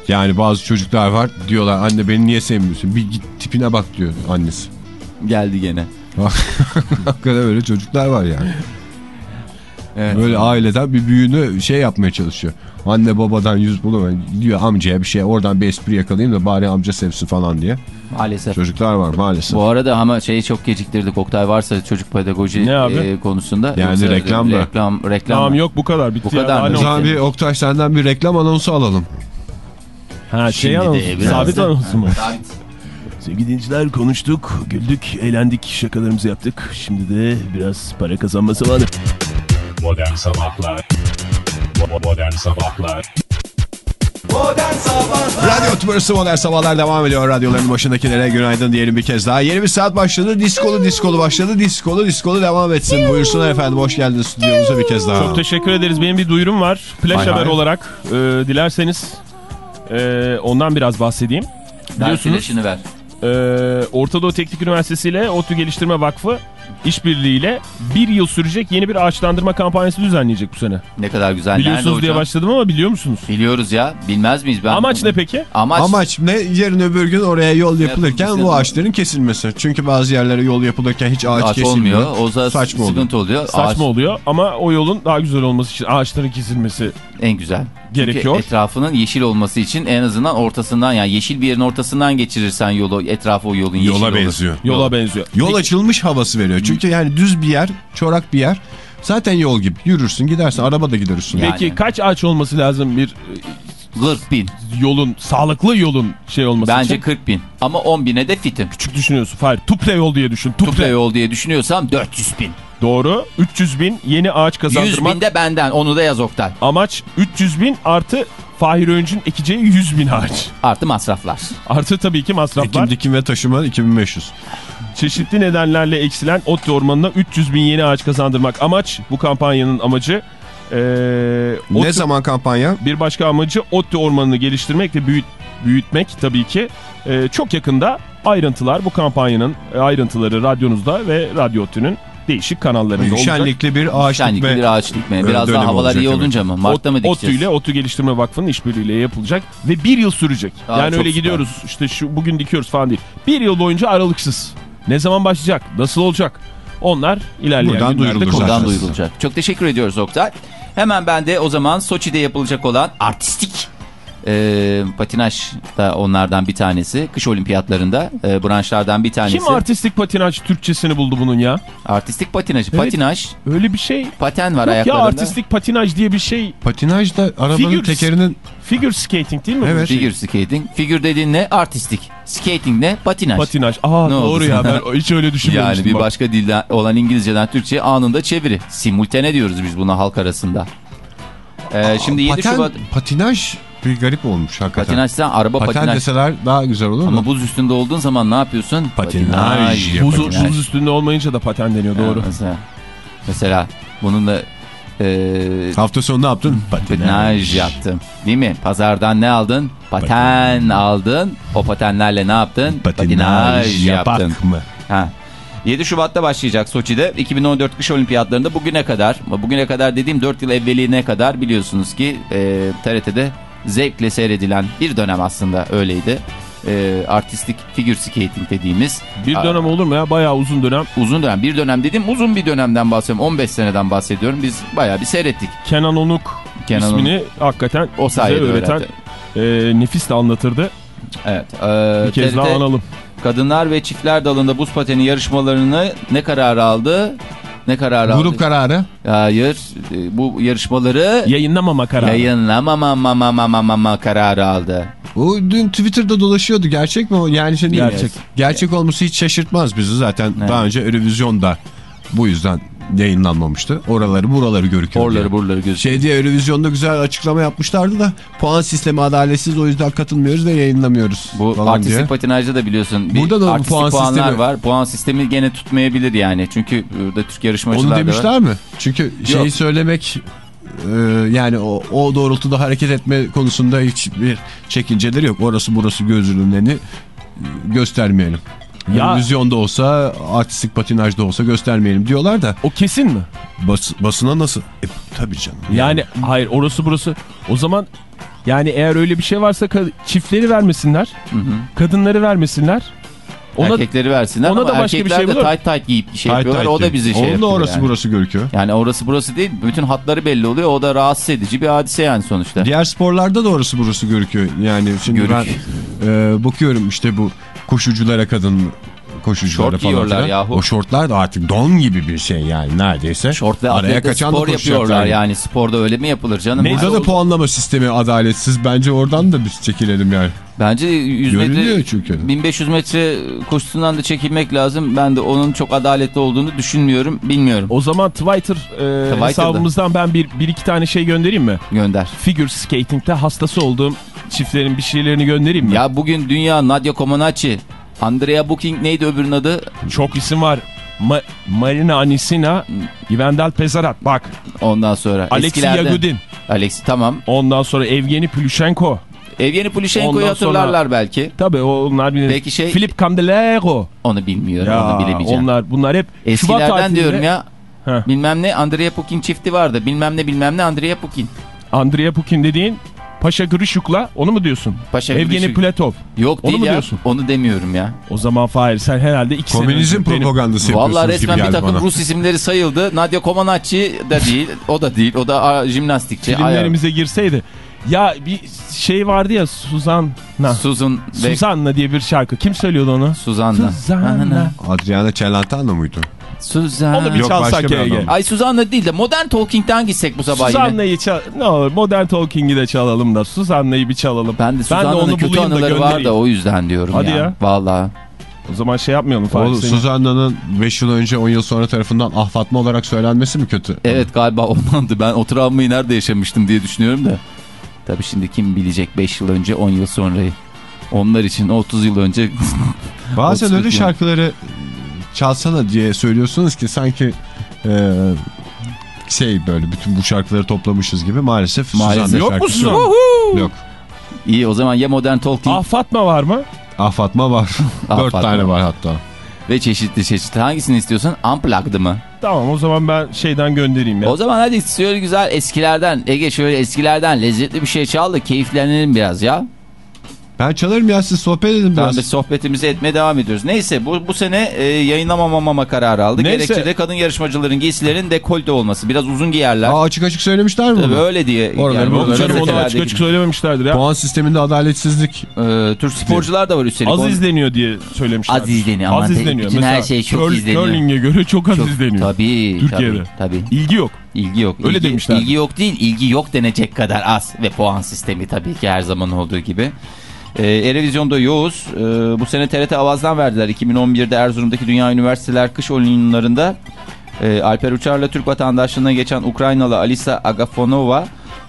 Yani bazı çocuklar var diyorlar anne beni niye sevmiyorsun? Bir git tipine bak diyor annesi. Geldi gene. Hakikaten öyle çocuklar var yani. Evet. Böyle aileden bir büyüğünü şey yapmaya çalışıyor. Anne babadan yüz bulamayın. Diyor amcaya bir şey oradan bir espri yakalayayım da bari amca sevsin falan diye. Maalesef. Çocuklar var maalesef. Bu arada ama şeyi çok geciktirdik Oktay varsa çocuk pedagoji Ne abi? e, konusunda. Yani Yoksa reklam mı? Reklam, reklam. Tamam mı? yok bu kadar bitti Bu ya. kadar zaman bir Oktay senden bir reklam anonsu alalım. Ha şey Şimdi de anonsu. Sabit da- anonsu mu? Sabit. Sevgili dinleyiciler konuştuk, güldük, eğlendik, şakalarımızı yaptık. Şimdi de biraz para kazanma zamanı. Modern Sabahlar Bo- Modern Sabahlar Radyo Tümrüsü Modern Sabahlar devam ediyor. Radyoların başındakilere günaydın diyelim bir kez daha. Yeni bir saat başladı. Diskolu diskolu başladı. Diskolu diskolu devam etsin. Buyursunlar efendim. Hoş geldiniz stüdyomuza bir kez daha. Çok teşekkür ederiz. Benim bir duyurum var. Flash Hay haber hay. olarak e, dilerseniz e, ondan biraz bahsedeyim. Ver Biliyorsunuz ver. e, Orta Doğu Teknik Üniversitesi ile ODTÜ Geliştirme Vakfı işbirliğiyle bir yıl sürecek yeni bir ağaçlandırma kampanyası düzenleyecek bu sene. Ne kadar güzel. Nerede Biliyorsunuz diye hocam? başladım ama biliyor musunuz? Biliyoruz ya. Bilmez miyiz? Ben Amaç ne peki? Amaç, Amaç ne? Yarın öbür gün oraya yol yapılırken bu ağaçların kesilmesi. Çünkü bazı yerlere yol yapılırken hiç ağaç, ağaç kesilmiyor. olmuyor. O zaman Saçma sıkıntı oluyor. Saçma Ağaç oluyor ama o yolun daha güzel olması için ağaçların kesilmesi en güzel. Gerekiyor. Çünkü etrafının yeşil olması için en azından ortasından yani yeşil bir yerin ortasından geçirirsen yolu etrafı o yolun yeşil Yola olur. benziyor. yola Yol. benziyor. Yol açılmış havası veriyor. Çünkü yani düz bir yer, çorak bir yer. Zaten yol gibi. Yürürsün gidersin. Araba da gider üstüne. Yani. Peki kaç ağaç olması lazım bir 40 bin. yolun, sağlıklı yolun şey olması Bence için? 40 bin. Ama 10 bine de fitim. Küçük düşünüyorsun. Hayır. Tuple yol diye düşün. Tuple. Tuple yol diye düşünüyorsam 400 bin. Doğru. 300 bin yeni ağaç 100 kazandırmak. bin de benden. Onu da yaz Oktay. Amaç 300 bin artı Fahir Öğüncü'nün ekeceği 100 bin ağaç. Artı masraflar. Artı tabii ki masraflar. Ekim dikim ve taşıma 2500. Çeşitli nedenlerle eksilen Otlu Ormanı'na 300 bin yeni ağaç kazandırmak. Amaç bu kampanyanın amacı. Ee, Ne Otlu- zaman kampanya? Bir başka amacı Otlu Ormanı'nı geliştirmek ve büyüt, büyütmek tabii ki. Ee, çok yakında ayrıntılar bu kampanyanın e, ayrıntıları radyonuzda ve Radyo Otlu'nun değişik kanallarında olacak. Şenlikli bir ağaç Şenlikli dikme. bir ağaç dikme. Öyle Biraz daha havalar iyi olunca mı? Mart'ta mı Ot- dikeceğiz? ile ODTÜ Geliştirme Vakfı'nın işbirliğiyle yapılacak ve bir yıl sürecek. Aa, yani öyle süper. gidiyoruz işte şu bugün dikiyoruz falan değil. Bir yıl boyunca aralıksız. Ne zaman başlayacak? Nasıl olacak? Onlar ilerleyen Buradan günlerde. Buradan duyurulacak. Çok teşekkür ediyoruz Oktay. Hemen ben de o zaman Soçi'de yapılacak olan artistik e, patinaj da onlardan bir tanesi. Kış olimpiyatlarında e, branşlardan bir tanesi. Kim artistik patinaj Türkçesini buldu bunun ya? Artistik patinaj. Evet. Patinaj, Öyle bir şey. paten var Yok ya ayaklarında. artistik patinaj diye bir şey. Patinaj da arabanın Figür- tekerinin Figure skating değil mi? Evet. Figür skating. Figür dediğin ne? Artistik. Skating ne? Patinaj. Patinaj. Aa Ne doğru ya ben hiç öyle düşünmemiştim. Yani bir bak. başka dilden olan İngilizceden Türkçe'ye anında çeviri. Simultane diyoruz biz buna halk arasında. Ee, şimdi 7 paten, Şubat patinaj bir garip olmuş hakikaten. patinajsa araba Paten patinaj. deseler daha güzel olur mu? Ama buz üstünde olduğun zaman ne yapıyorsun? Patinaj Buz, patinaj. buz üstünde olmayınca da paten deniyor doğru. Ha, Mesela, mesela bununla e, Hafta sonu ne yaptın? patinaj yaptım. Değil mi? Pazardan ne aldın? Paten aldın. O patenlerle ne yaptın? Patinaj yaptın. yapak mı? Ha. 7 Şubat'ta başlayacak Soçi'de. 2014 kış olimpiyatlarında bugüne kadar, bugüne kadar dediğim 4 yıl evveline kadar biliyorsunuz ki e, TRT'de zevkle seyredilen bir dönem aslında öyleydi. E, artistik figür skating dediğimiz Bir dönem olur mu ya? Bayağı uzun dönem. uzun dönem. Bir dönem dedim uzun bir dönemden bahsediyorum. 15 seneden bahsediyorum. Biz bayağı bir seyrettik. Kenan Onuk Kenan ismini hakikaten O bize sayede öğreten öğretti. e, nefis de anlatırdı. Evet. E, Bir kez TRT daha analım. Kadınlar ve çiftler dalında buz pateni yarışmalarını ne kararı aldı? Ne kararı aldı? Grup kararı. Hayır. e, Bu yarışmaları Yayınlamama kararı. yayınlamamamamamama kararı aldı. O dün Twitter'da dolaşıyordu. Gerçek mi o? Yani şimdi Gerçek. Gerçek olması hiç şaşırtmaz bizi zaten. Evet. Daha önce Eurovision'da bu yüzden yayınlanmamıştı. Oraları buraları görüküyor. Oraları diye. buraları gözüküyor. Şey diye Eurovision'da güzel açıklama yapmışlardı da puan sistemi adaletsiz o yüzden katılmıyoruz ve yayınlamıyoruz. Bu artistik diye. patinajda da biliyorsun bir Burada da artistik puan puanlar sistemi- var. Puan sistemi gene tutmayabilir yani. Çünkü burada Türk yarışmacılar Onu var. demişler mi? Çünkü şeyi Yok. söylemek e, yani o, o doğrultuda hareket etme konusunda hiçbir çekinceleri yok. Orası burası gözününü göstermeyelim. Ya- Eurovision'da olsa artistik patinajda olsa göstermeyelim diyorlar da O kesin mi? bas, basına nasıl? E, tabii canım. Yani hayır orası burası. O zaman yani eğer öyle bir şey varsa çiftleri vermesinler. Hı hı. Kadınları vermesinler. Ona Erkekleri versinler ona ama da başka bir erkekler şey de bulur. tight tight giyip şey Tight yapıyorlar. tight O da bizi şey Onun da orası yani. burası görüküyor. Yani orası burası değil. Bütün hatları belli oluyor. O da rahatsız edici bir hadise yani sonuçta. Diğer sporlarda da orası burası görüküyor. Yani şimdi Görük. ben e, bakıyorum işte bu koşuculara kadın koşuculara Şort falan giyiyorlar yahu. O şortlar da artık don gibi bir şey yani neredeyse. Şort ve Araya kaçan da spor yapıyorlar yani. yani. Sporda öyle mi yapılır canım? Da o- puanlama sistemi adaletsiz. Bence oradan da biz çekilelim yani. Bence 100 Görünüyor metre, çünkü. 1500 metre koşusundan da çekilmek lazım. Ben de onun çok adaletli olduğunu düşünmüyorum. Bilmiyorum. o zaman Twitter, e, hesabımızdan ben bir, bir iki tane şey göndereyim mi? Gönder. Figure skating'te hastası olduğum çiftlerin bir şeylerini göndereyim mi? Ya bugün dünya Nadia Comaneci, Andrea Booking neydi öbürünün adı? Çok isim var. Ma- Marina Anisina, Ivendel Pezarat bak. Ondan sonra Alexey Yagudin. Alex tamam. Ondan sonra Evgeni Plüşenko. Evgeni Pulişenko'yu Ondan sonra- hatırlarlar belki. Tabii o- onlar bilir. Peki şey- Philip Candelero. Onu bilmiyorum, Ya, onu bilemeyeceğim. onlar bunlar hep Şubat Eskilerden tatilinde- diyorum ya. Heh. Bilmem ne Andrea Pukin çifti vardı. Bilmem ne bilmem ne Andrea Pukin. Andrea Pukin dediğin Paşa Grishuk'la onu mu diyorsun? Paşa Evgeni Grishuk- Platov. Yok Onu değil mu ya. diyorsun? Onu demiyorum ya. O zaman Fahir sen herhalde iki sene Komünizm benim- propagandası yapıyorsunuz Vallahi gibi resmen bir takım bana. Rus isimleri sayıldı. Nadia Comaneci da değil. O da değil. O da a, jimnastikçi. filmlerimize girseydi. Ya bir şey vardı ya Suzanna. Ay- Susan ve Suzanna diye bir şarkı. Kim söylüyordu onu? Suzanna. Suzanna. Adriana Celentano muydu? Suzanna. Onu bir Yok, çalsak Ege. Ay Suzanna değil de Modern Talking'den gitsek bu sabah yine. Suzanna'yı çal... Ne olur Modern Talking'i de çalalım da Suzanna'yı bir çalalım. Ben de Suzanna'nın onu kötü bulayım da anıları var da o yüzden diyorum Hadi ya. ya. Vallahi. O zaman şey yapmayalım Fahir. O seni. Suzanna'nın 5 yıl önce 10 yıl sonra tarafından ah Fatma olarak söylenmesi mi kötü? Evet galiba ondandı. Ben o travmayı nerede yaşamıştım diye düşünüyorum da. Tabii şimdi kim bilecek 5 yıl önce 10 yıl sonrayı. Onlar için 30 yıl önce Bazen 30 öyle şarkıları çalsana diye söylüyorsunuz ki sanki e, şey böyle bütün bu şarkıları toplamışız gibi maalesef, Maalesef. Yok mu Suzanna? yok. Yok. iyi o zaman ya Modern Talking Ah Fatma var mı? Ah Fatma var. Ah 4 Fatma. tane var hatta. ve çeşitli çeşitli. Hangisini istiyorsun? Unplugged mı? Tamam o zaman ben şeyden göndereyim ya. O zaman hadi şöyle güzel eskilerden Ege şöyle eskilerden lezzetli bir şey çal da keyiflenelim biraz ya. Ben çalarım ya siz sohbet edin Tamam biraz. biz sohbetimizi etmeye devam ediyoruz. Neyse bu, bu sene e, yayınlamamama kararı aldık. Neyse. Gerekçe de kadın yarışmacıların giysilerin dekolte olması. Biraz uzun giyerler. Aa, açık açık söylemişler mi Tabii öyle diye. Oraları yani, onu açık açık söylememişlerdir ya. Puan sisteminde adaletsizlik. Ee, Türk sporcular da var üstelik. Az izleniyor diye söylemişler. Az izleniyor ama Az izleniyor. bütün Mesela her şey çok curl- izleniyor. Curling'e göre çok az Çok- izleniyor. Tabii. Türkiye'de. Tabii, tabii. İlgi yok. İlgi yok. Öyle İlgi- demişler. İlgi yok değil, ilgi yok denecek kadar az. Ve puan sistemi tabii ki her zaman olduğu gibi. Ee, Erevizyon'da yoğuz. Ee, bu sene TRT Avaz'dan verdiler. 2011'de Erzurum'daki Dünya Üniversiteler Kış Oyunları'nda e, Alper Uçar'la Türk vatandaşlığına geçen Ukraynalı Alisa Agafonova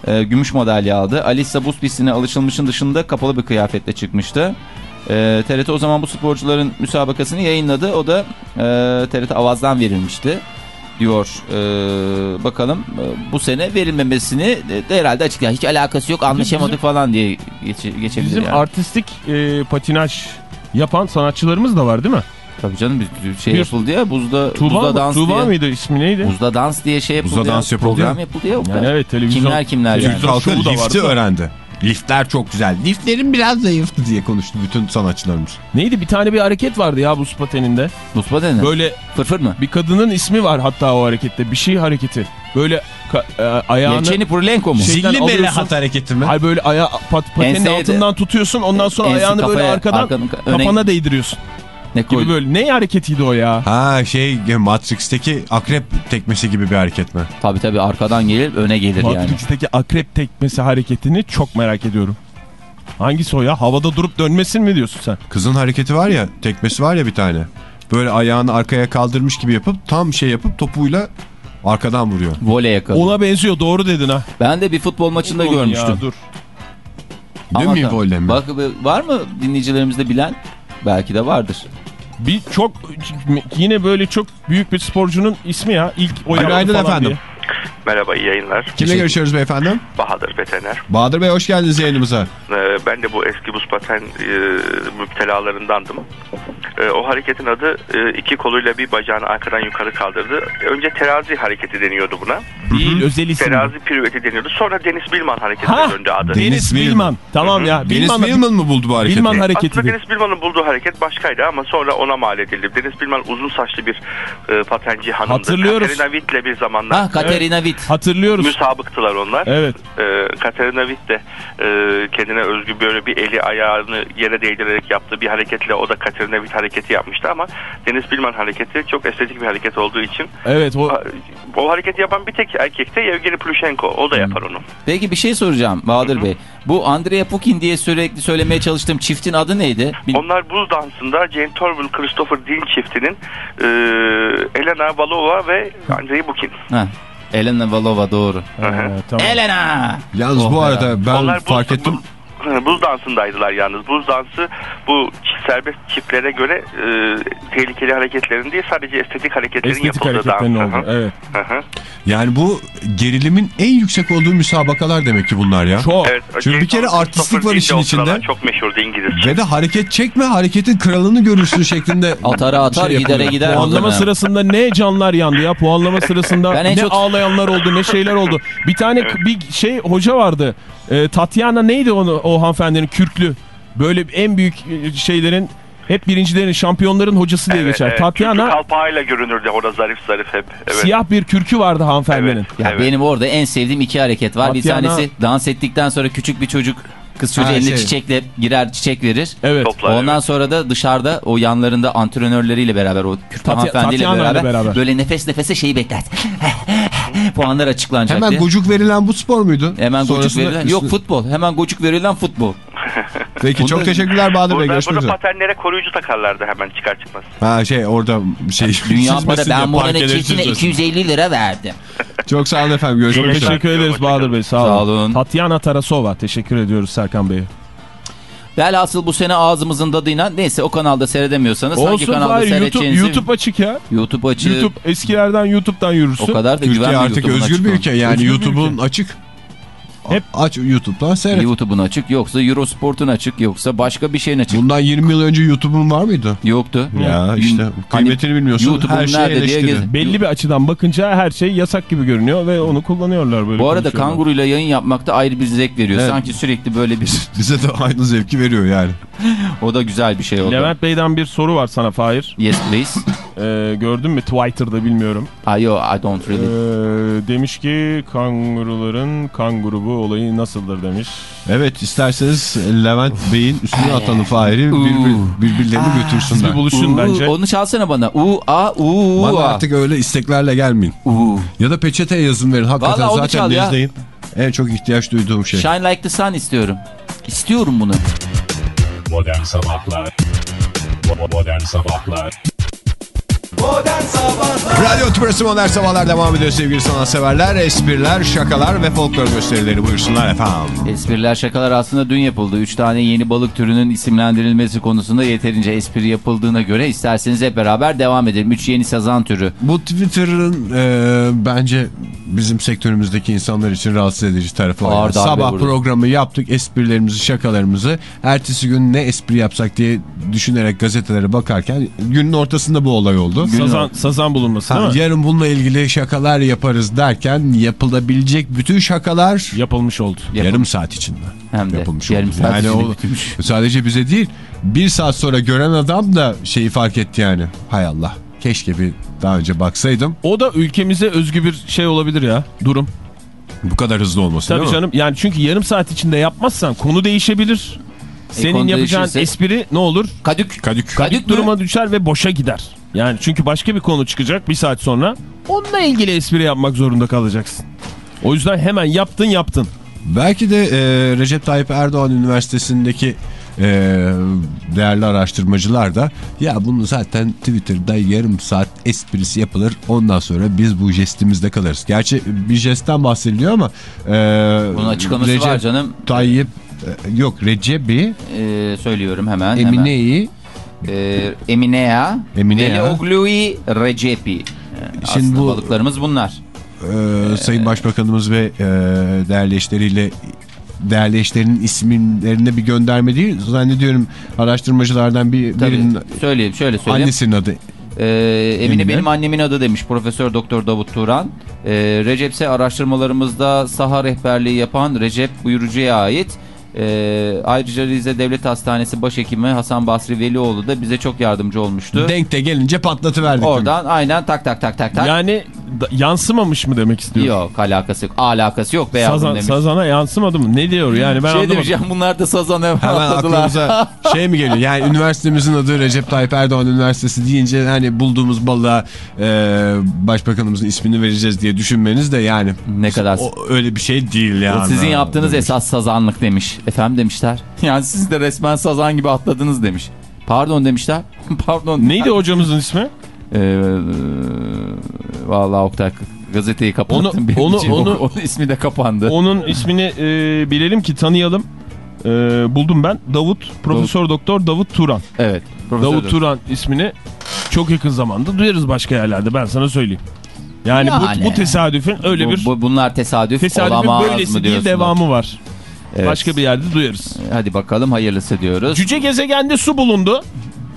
e, gümüş madalya aldı. Alisa buz pistine alışılmışın dışında kapalı bir kıyafetle çıkmıştı. E, TRT o zaman bu sporcuların müsabakasını yayınladı. O da e, TRT Avaz'dan verilmişti diyor. E, bakalım e, bu sene verilmemesini de herhalde açıklar. Hiç alakası yok anlaşamadık falan diye geçe, geçebilir Bizim yani. artistik e, patinaj yapan sanatçılarımız da var değil mi? Tabii canım bir şey Bir- yapıldı ya buzda, Tuğba, buzda dans Tuğba diye. mıydı ismi neydi? Buzda dans diye şey yapıldı. Buzda ya. dans yapıldı Program ya. yapıldı ya. Yani evet televizyon. Kimler kimler yani. Halkı da lifti öğrendi. Liftler çok güzel. Liftlerin biraz zayıftı diye konuştu bütün sanatçılarımız. Neydi bir tane bir hareket vardı ya buz pateninde. Buz pateni. Böyle Fırfır mı? bir kadının ismi var hatta o harekette. Bir şey hareketi. Böyle e, ayağını... Yevçeni Purlenko mu? Zilli melehat hareketi mi? Hayır böyle aya, pat, patenin Enseye de- altından tutuyorsun ondan sonra Ensi ayağını böyle kafaya, arkadan arkanın- öne- kafana değdiriyorsun. Ne? Gibi böyle. Ne hareketiydi o ya? Ha şey Matrix'teki akrep tekmesi gibi bir hareket mi? Tabii tabii arkadan gelir öne gelir yani. Matrix'teki akrep tekmesi hareketini çok merak ediyorum. Hangisi o ya? Havada durup dönmesin mi diyorsun sen? Kızın hareketi var ya tekmesi var ya bir tane. Böyle ayağını arkaya kaldırmış gibi yapıp tam şey yapıp topuyla arkadan vuruyor. Voley yakalıyor. Ona benziyor doğru dedin ha. Ben de bir futbol maçında Oğlum görmüştüm. Ya, dur. Değil mi voley mi? Bak var mı dinleyicilerimizde bilen? Belki de vardır. Bir çok yine böyle çok büyük bir sporcunun ismi ya. İlk o yaptı Günaydın falan efendim. diye. Merhaba iyi yayınlar. Kimle görüşüyoruz beyefendi? Bahadır Veteriner. Bahadır Bey hoş geldiniz yayınımıza. Ee, ben de bu eski buz paten e, müptelalarındandım. E, o hareketin adı e, iki koluyla bir bacağını arkadan yukarı kaldırdı. Önce terazi hareketi deniyordu buna. Değil özel isim. Terazi pirueti deniyordu. Sonra Deniz Bilman hareketine Ha, döndü adı. Deniz Bilman. Tamam ya. Deniz Bilman, mı buldu bu hareketi? Bilman Aslında hareketi. Deniz Bilman'ın bulduğu hareket başkaydı ama sonra ona mal edildi. Deniz Bilman uzun saçlı bir e, patenci hanımdı. Hatırlıyoruz. Katerina Witt'le bir zamanlar Ha Katerina Witt. Hatırlıyoruz. müsabıktılar onlar. Evet. Ee, Katerina Witt de e, kendine özgü böyle bir eli ayağını yere değdirerek yaptığı bir hareketle o da Katerina Witt hareketi yapmıştı ama Deniz Bilman hareketi çok estetik bir hareket olduğu için Evet o o hareketi yapan bir tek erkek de Yevgeni Plushenko. O da yapar onu. Peki bir şey soracağım Bahadır Bey. Bu Andrea Pukin diye sürekli söylemeye çalıştığım çiftin adı neydi? Bil- Onlar buz dansında Jane Torville, Christopher Dean çiftinin e, Elena Valova ve Andrei Bukin. Ha. Elena Valova doğru. Ee, tamam. Elena! Yalnız Oh bu arada ben Onlar fark ettim. Buz dansındaydılar yalnız. Buz dansı bu serbest çiftlere göre e, tehlikeli hareketlerin değil sadece estetik hareketlerin Estetik yapıldığı dans. hareketlerin oldu. Evet. Hı hı. Yani bu gerilimin en yüksek olduğu müsabakalar demek ki bunlar ya. Çok. Evet, Çünkü bir kere artistlik var işin içinde. Çok meşhurdu İngiliz. Ve de hareket çekme hareketin kralını görürsün şeklinde. Atara atar şey gidere gider. Puanlama sırasında ne canlar yandı ya. Puanlama sırasında ne çok- ağlayanlar oldu ne şeyler oldu. Bir tane bir şey hoca vardı. Ee, Tatyana neydi onu o hanımefendinin kürklü. Böyle en büyük e, şeylerin hep birincilerin şampiyonların hocası diye Evet, geçer. evet. Tatyana Kürkü kalpağıyla görünürdü orada zarif zarif hep. Evet. siyah bir kürkü vardı hanımefendinin. Evet. Ya Evet. benim orada en sevdiğim iki hareket var. Bir Tatyana- tanesi dans ettikten sonra küçük bir çocuk kız çocuğu Ha, eline şey. çiçekle girer çiçek verir. Evet. Toplar, Ondan evet. sonra da dışarıda o yanlarında antrenörleriyle beraber o Kürt Tatya- hanımefendiyle beraber, beraber. böyle nefes nefese şeyi bekler. Puanlar açıklanacak Hemen diye. gocuk verilen bu spor muydu? Hemen gocuk Sonrasında verilen. üstüne- Yok futbol. Hemen gocuk verilen futbol. Peki çok Bunda- teşekkürler Bahadır Bey. Burada, Görüşmek burada üzere. patenlere koruyucu takarlardı hemen çıkar çıkmaz. Ha şey orada şey. Dünya para çizmesin diye ben bunun çiftine çiziyorsun. 250 lira verdim. Çok sağ olun efendim. Görüşmek Çok üzere. teşekkür ederiz. Bahadır Bey. Sağ olun. Sağ olun. Tatyana Tarasova. Teşekkür ediyoruz Serkan Bey'e. Velhasıl bu sene ağzımızın tadıyla neyse o kanalda seyredemiyorsanız hangi Olsun kanalda Fahir, YouTube, seyredeceğinizi YouTube açık ya. YouTube açık. YouTube eskilerden YouTube'dan yürürsün. o kadar da Türkiye güvenme artık özgür bir ülke. Yani YouTube'un açık. Hep- aç YouTube'dan seyret. YouTube'un açık yoksa Eurosport'un açık yoksa başka bir şeyin açık. Bundan 20 yıl önce YouTube'un var mıydı? Yoktu. Ya işte kıymetini bilmiyorsun. Hani YouTube'un Her şey nerede diye gez- Belli bir açıdan bakınca her şey yasak gibi görünüyor ve onu kullanıyorlar böyle. Bu arada kanguruyla yayın yapmak da ayrı bir zevk veriyor. Evet. Sanki sürekli böyle bir Bize de aynı zevki veriyor yani. o da güzel bir şey oldu. Levent Bey'den bir soru var sana Fahir. Yes please. Ee, gördün mü Twitter'da bilmiyorum. Ah, yo, I don't Ee, really. demiş ki kanguruların kan grubu olayı nasıldır demiş. Evet isterseniz Levent Bey'in üstüne atanı Fahir'i birbir, birbirlerini Aa, götürsünler. Bir buluşun Uu, bence. Onu çalsana bana. U a u Bana artık öyle isteklerle gelmeyin. U. Ya da peçeteye yazın verin. Hakikaten Vallahi zaten. Deniz'deyim. En çok ihtiyaç duyduğum şey. Shine like the sun istiyorum. İstiyorum bunu. Modern Sabahlar Bo- Modern Sabahlar Radyo Tübrası Modern Sabahlar devam ediyor sevgili sanatseverler. Espriler, şakalar ve folklor gösterileri buyursunlar efendim. Espriler şakalar aslında dün yapıldı. Üç tane yeni balık türünün isimlendirilmesi konusunda yeterince espri yapıldığına göre isterseniz hep beraber devam edelim. Üç yeni sazan türü. Bu Twitter'ın e, bence bizim sektörümüzdeki insanlar için rahatsız edici tarafı var. Sabah programı yaptık, esprilerimizi, şakalarımızı. Ertesi gün ne espri yapsak diye düşünerek gazetelere bakarken günün ortasında bu olay oldu. Sazan, sazan bulunması Ha, değil mi? yarın bununla ilgili şakalar yaparız derken yapılabilecek bütün şakalar Yapılmış oldu. Yapım- yarım saat içinde Hem de yapılmış yarım oldu. saat yani içinde o, bitirmiş. sadece bize değil bir saat sonra gören adam da şeyi fark etti yani. Hay Allah keşke bir daha önce baksaydım O da ülkemize özgü bir şey olabilir ya. Durum. bu kadar hızlı olması Tabii değil mi? canım. Yani çünkü yarım saat içinde yapmazsan konu değişebilir. Senin konu yapacağın değişirse- espri ne olur? Kadük. Kadük. Kadük mü? Duruma düşer ve boşa gider. Yani çünkü başka bir konu çıkacak bir saat sonra. Onunla ilgili espri yapmak zorunda kalacaksın. O yüzden hemen yaptın yaptın. Belki de e, Recep Tayyip Erdoğan Üniversitesi'ndeki e, değerli araştırmacılar da ya bunu zaten Twitter'da yarım saat esprisi yapılır ondan sonra biz bu jestimizde kalırız. Gerçi bir jestten bahsediliyor ama e, Bunun açıklaması Recep var canım. Tayyip e, yok Recep'i Ee, söylüyorum hemen. hemen. Ee, Eminea. Eminea. Velioglu'i Recepi. Ee, Şimdi Aslında bu- balıklarımız bunlar. e, Sayın Başbakanımız ve e, değerli eşleriyle değerli eşlerinin isimlerine bir gönderme değil. Zannediyorum araştırmacılardan bir, Tabii. birinin Söyleyeyim şöyle söyleyeyim. annesinin adı. Ee, Emine Emine. benim annemin adı demiş Profesör Doktor Davut Turan. Ee, Recepse araştırmalarımızda saha rehberliği yapan Recep Buyurucu'ya ait. Ee, ayrıca Rize Devlet Hastanesi Başhekimi Hasan Basri Velioğlu da bize çok yardımcı olmuştu. Denk de gelince patlatıverdik. Oradan aynen tak tak tak tak tak. Yani da- yansımamış mı demek istiyor? Yok alakası yok. Alakası yok be Sazan, demiş. sazana yansımadı mı? Ne diyor yani ben şey anlamadım. demiş bunlar da sazan hemen aklımıza şey mi geliyor? Yani üniversitemizin adı Recep Tayyip Erdoğan Üniversitesi deyince hani bulduğumuz balığa e, başbakanımızın ismini vereceğiz diye düşünmeniz de yani Ne kadar- o, öyle bir şey değil yani. O sizin yaptığınız esas sazanlık demiş. Efendim demişler. Yani siz de resmen sazan gibi atladınız demiş. Pardon demişler. Pardon. Neydi hocamızın ismi? Ee, vallahi Oktay gazeteyi kapattım. Onu- onu- için. onu- Onun ismi de kapandı. Onun ismini e, bilelim ki tanıyalım. e, buldum ben. Davut, Profesör Doktor Davut Turan. Evet. Profesör Davut. Turan ismini çok yakın zamanda duyarız başka yerlerde ben sana söyleyeyim. Yani, Yani. Bu, bu tesadüfün öyle Bu- bir bu- bunlar tesadüf, tesadüfün olamaz böylesi mı diyorsun? devamı var. Evet. Başka bir yerde duyarız. Hadi bakalım hayırlısı diyoruz. Cüce gezegende su bulundu.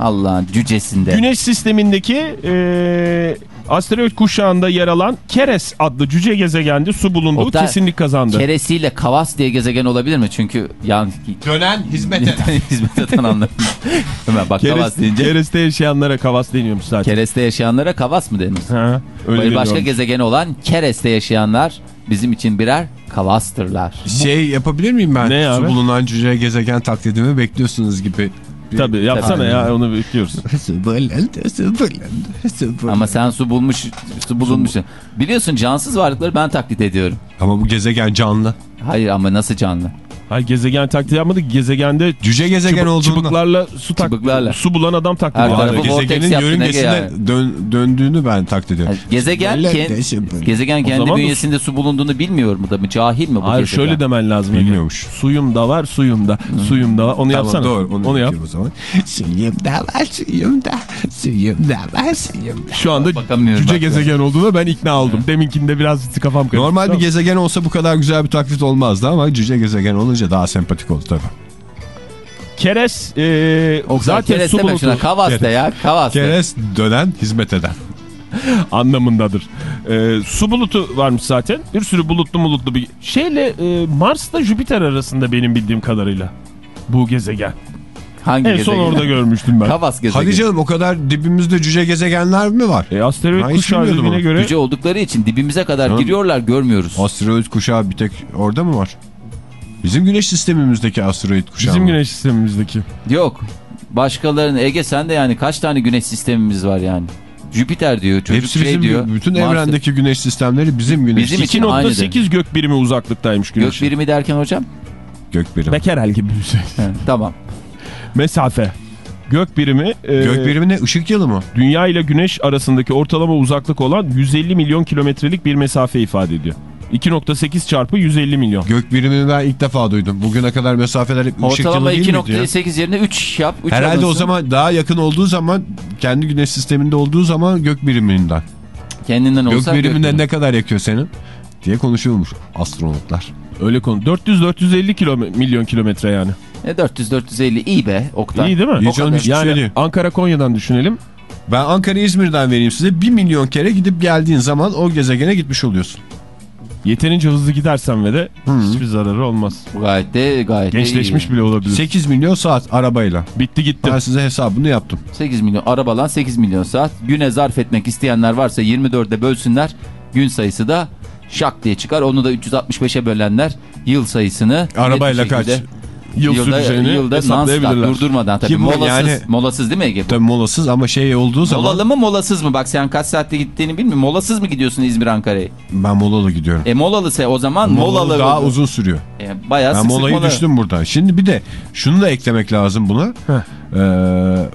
Allah'ın cücesinde. Güneş sistemindeki e, asteroid kuşağında yer alan Keres adlı cüce gezegende su bulunduğu Oktay, kesinlik kazandı. Keresiyle Kavas diye gezegen olabilir mi? Çünkü yan Dönen hizmet eden. hizmet eden anlamı. Hemen bak Kavas Keres, deyince. Keres'te yaşayanlara kavas deniyormuş zaten. Kereste yaşayanlara Kavas mı denir? Ha, öyle Böyle başka gezegen olan Keres'te yaşayanlar bizim için birer Kavastırlar. Şey yapabilir miyim ben? Ne Su abi? bulunan cüce gezegen taklidimi bekliyorsunuz gibi. Bir- Tabii yapsana Tabii. ya onu bekliyoruz. Su bulundu, su bulundu, su bulundu. Ama sen su bulmuş, su bulunmuşsun. Biliyorsun cansız varlıkları ben taklit ediyorum. Ama bu gezegen canlı. Hayır ama nasıl canlı? Hayır gezegen taklidi yapmadık. Gezegende Cüce gezegen çıbık, olduğunda. çıbıklarla su tak Çıbıklarla. su bulan adam taklidi Her Gezegenin yörüngesine yani? dön- döndüğünü ben taklit ediyorum. Yani gezegen, Böyle ken- de böyle. gezegen kendi bünyesinde su bulunduğunu bilmiyor mu da mı? Cahil mi bu Hayır gezegen? şöyle demen lazım. Bilmiyormuş. Suyum da var suyum da. Suyum da var. Onu Tamam yapsana. doğru onu, Onu yap. o zaman. Suyum da var suyum da suyum da var suyum da. Şu anda cüce gezegen olduğuna ben ikna oldum. Deminkinde biraz kafam karıştı. Normal bir gezegen olsa bu kadar güzel bir taklit olmazdı ama cüce gezegen olunca daha sempatik oldu tabii. Keres e, Oktay, zaten Keres su şuna. bulutu Kavas de ya. Kavas. Keres dönen hizmet eden. anlamındadır. E, su bulutu varmış zaten. Bir sürü bulutlu bulutlu bir şeyle e, Mars'la Jüpiter arasında benim bildiğim kadarıyla. Bu gezegen. Hangi En gezegen? son orada görmüştüm ben. Kavas gezegen. Hadi canım o kadar dibimizde cüce gezegenler mi var? E, asteroid Ben kuşağı dediğine göre Güce oldukları için dibimize kadar Tamam. giriyorlar görmüyoruz. Asteroid kuşağı bir tek orada mı var? Bizim güneş sistemimizdeki asteroid kuşağı bizim mı? güneş sistemimizdeki. Yok. Başkalarının Ege sen de yani kaç tane güneş sistemimiz var yani? Jüpiter diyor. Çocuk Hepsi şey bizim diyor. bütün Mars- evrendeki güneş sistemleri bizim güneş. Bizim için 2.8 gök birimi uzaklıktaymış güneş. Gök birimi derken hocam? gök birimi. Bekerel gibi bir şey. He, tamam. Mesafe. Gök birimi, e, Gök birimi ne? Işık yılı mı? Dünya ile Güneş arasındaki ortalama uzaklık olan 150 milyon kilometrelik bir mesafe ifade ediyor. 2.8 çarpı 150 milyon. Gök birimini ben ilk defa duydum. Bugüne kadar mesafeler hep ışık Ortalama yılı değil miydi ya? 2.8 yerine 3 yap. 3 Herhalde o zaman daha yakın olduğu zaman kendi güneş sisteminde olduğu zaman gök biriminden. Kendinden Gök olsa biriminde gök ne kadar yakıyor senin? diye konuşuyormuş astronotlar. Öyle konu. 400-450 kilome- milyon kilometre yani. E 400-450 iyi be Oktay. İyi değil mi? İyi O canım, kadar. hiçbir şey yani değil. Ankara Konya'dan düşünelim. Ben Ankara İzmir'den vereyim size. 1 milyon kere gidip geldiğin zaman o gezegene gitmiş oluyorsun. Yeterince hızlı gidersen ve de hiçbir zararı olmaz. Gayet de gayet de Gençleşmiş iyi. bile olabilir. 8 milyon saat arabayla. Bitti gitti. Ben size hesabını yaptım. 8 milyon arabalan 8 milyon saat. Güne zarf etmek isteyenler varsa 24'e bölsünler. Gün sayısı da şak diye çıkar. Onu da 365'e bölenler yıl sayısını Arabayla kaç Yıl yılda, süreceğini yılda hesaplayabilirler. durdurmadan tabii. Kim molasız, yani? molasız değil mi Ege? Tabii molasız ama şey olduğu zaman Molalı mı molasız mı? Bak sen kaç saatte gittiğini bilmiyorum. Molasız mı gidiyorsun İzmir Ankara'ya? ben molalı gidiyorum. E molalıse o zaman molalı. Molalı daha uzun sürüyor. E, bayağı Ben sık sık molayı mola. düştüm burada. Şimdi bir de şunu da eklemek lazım buna. Ee,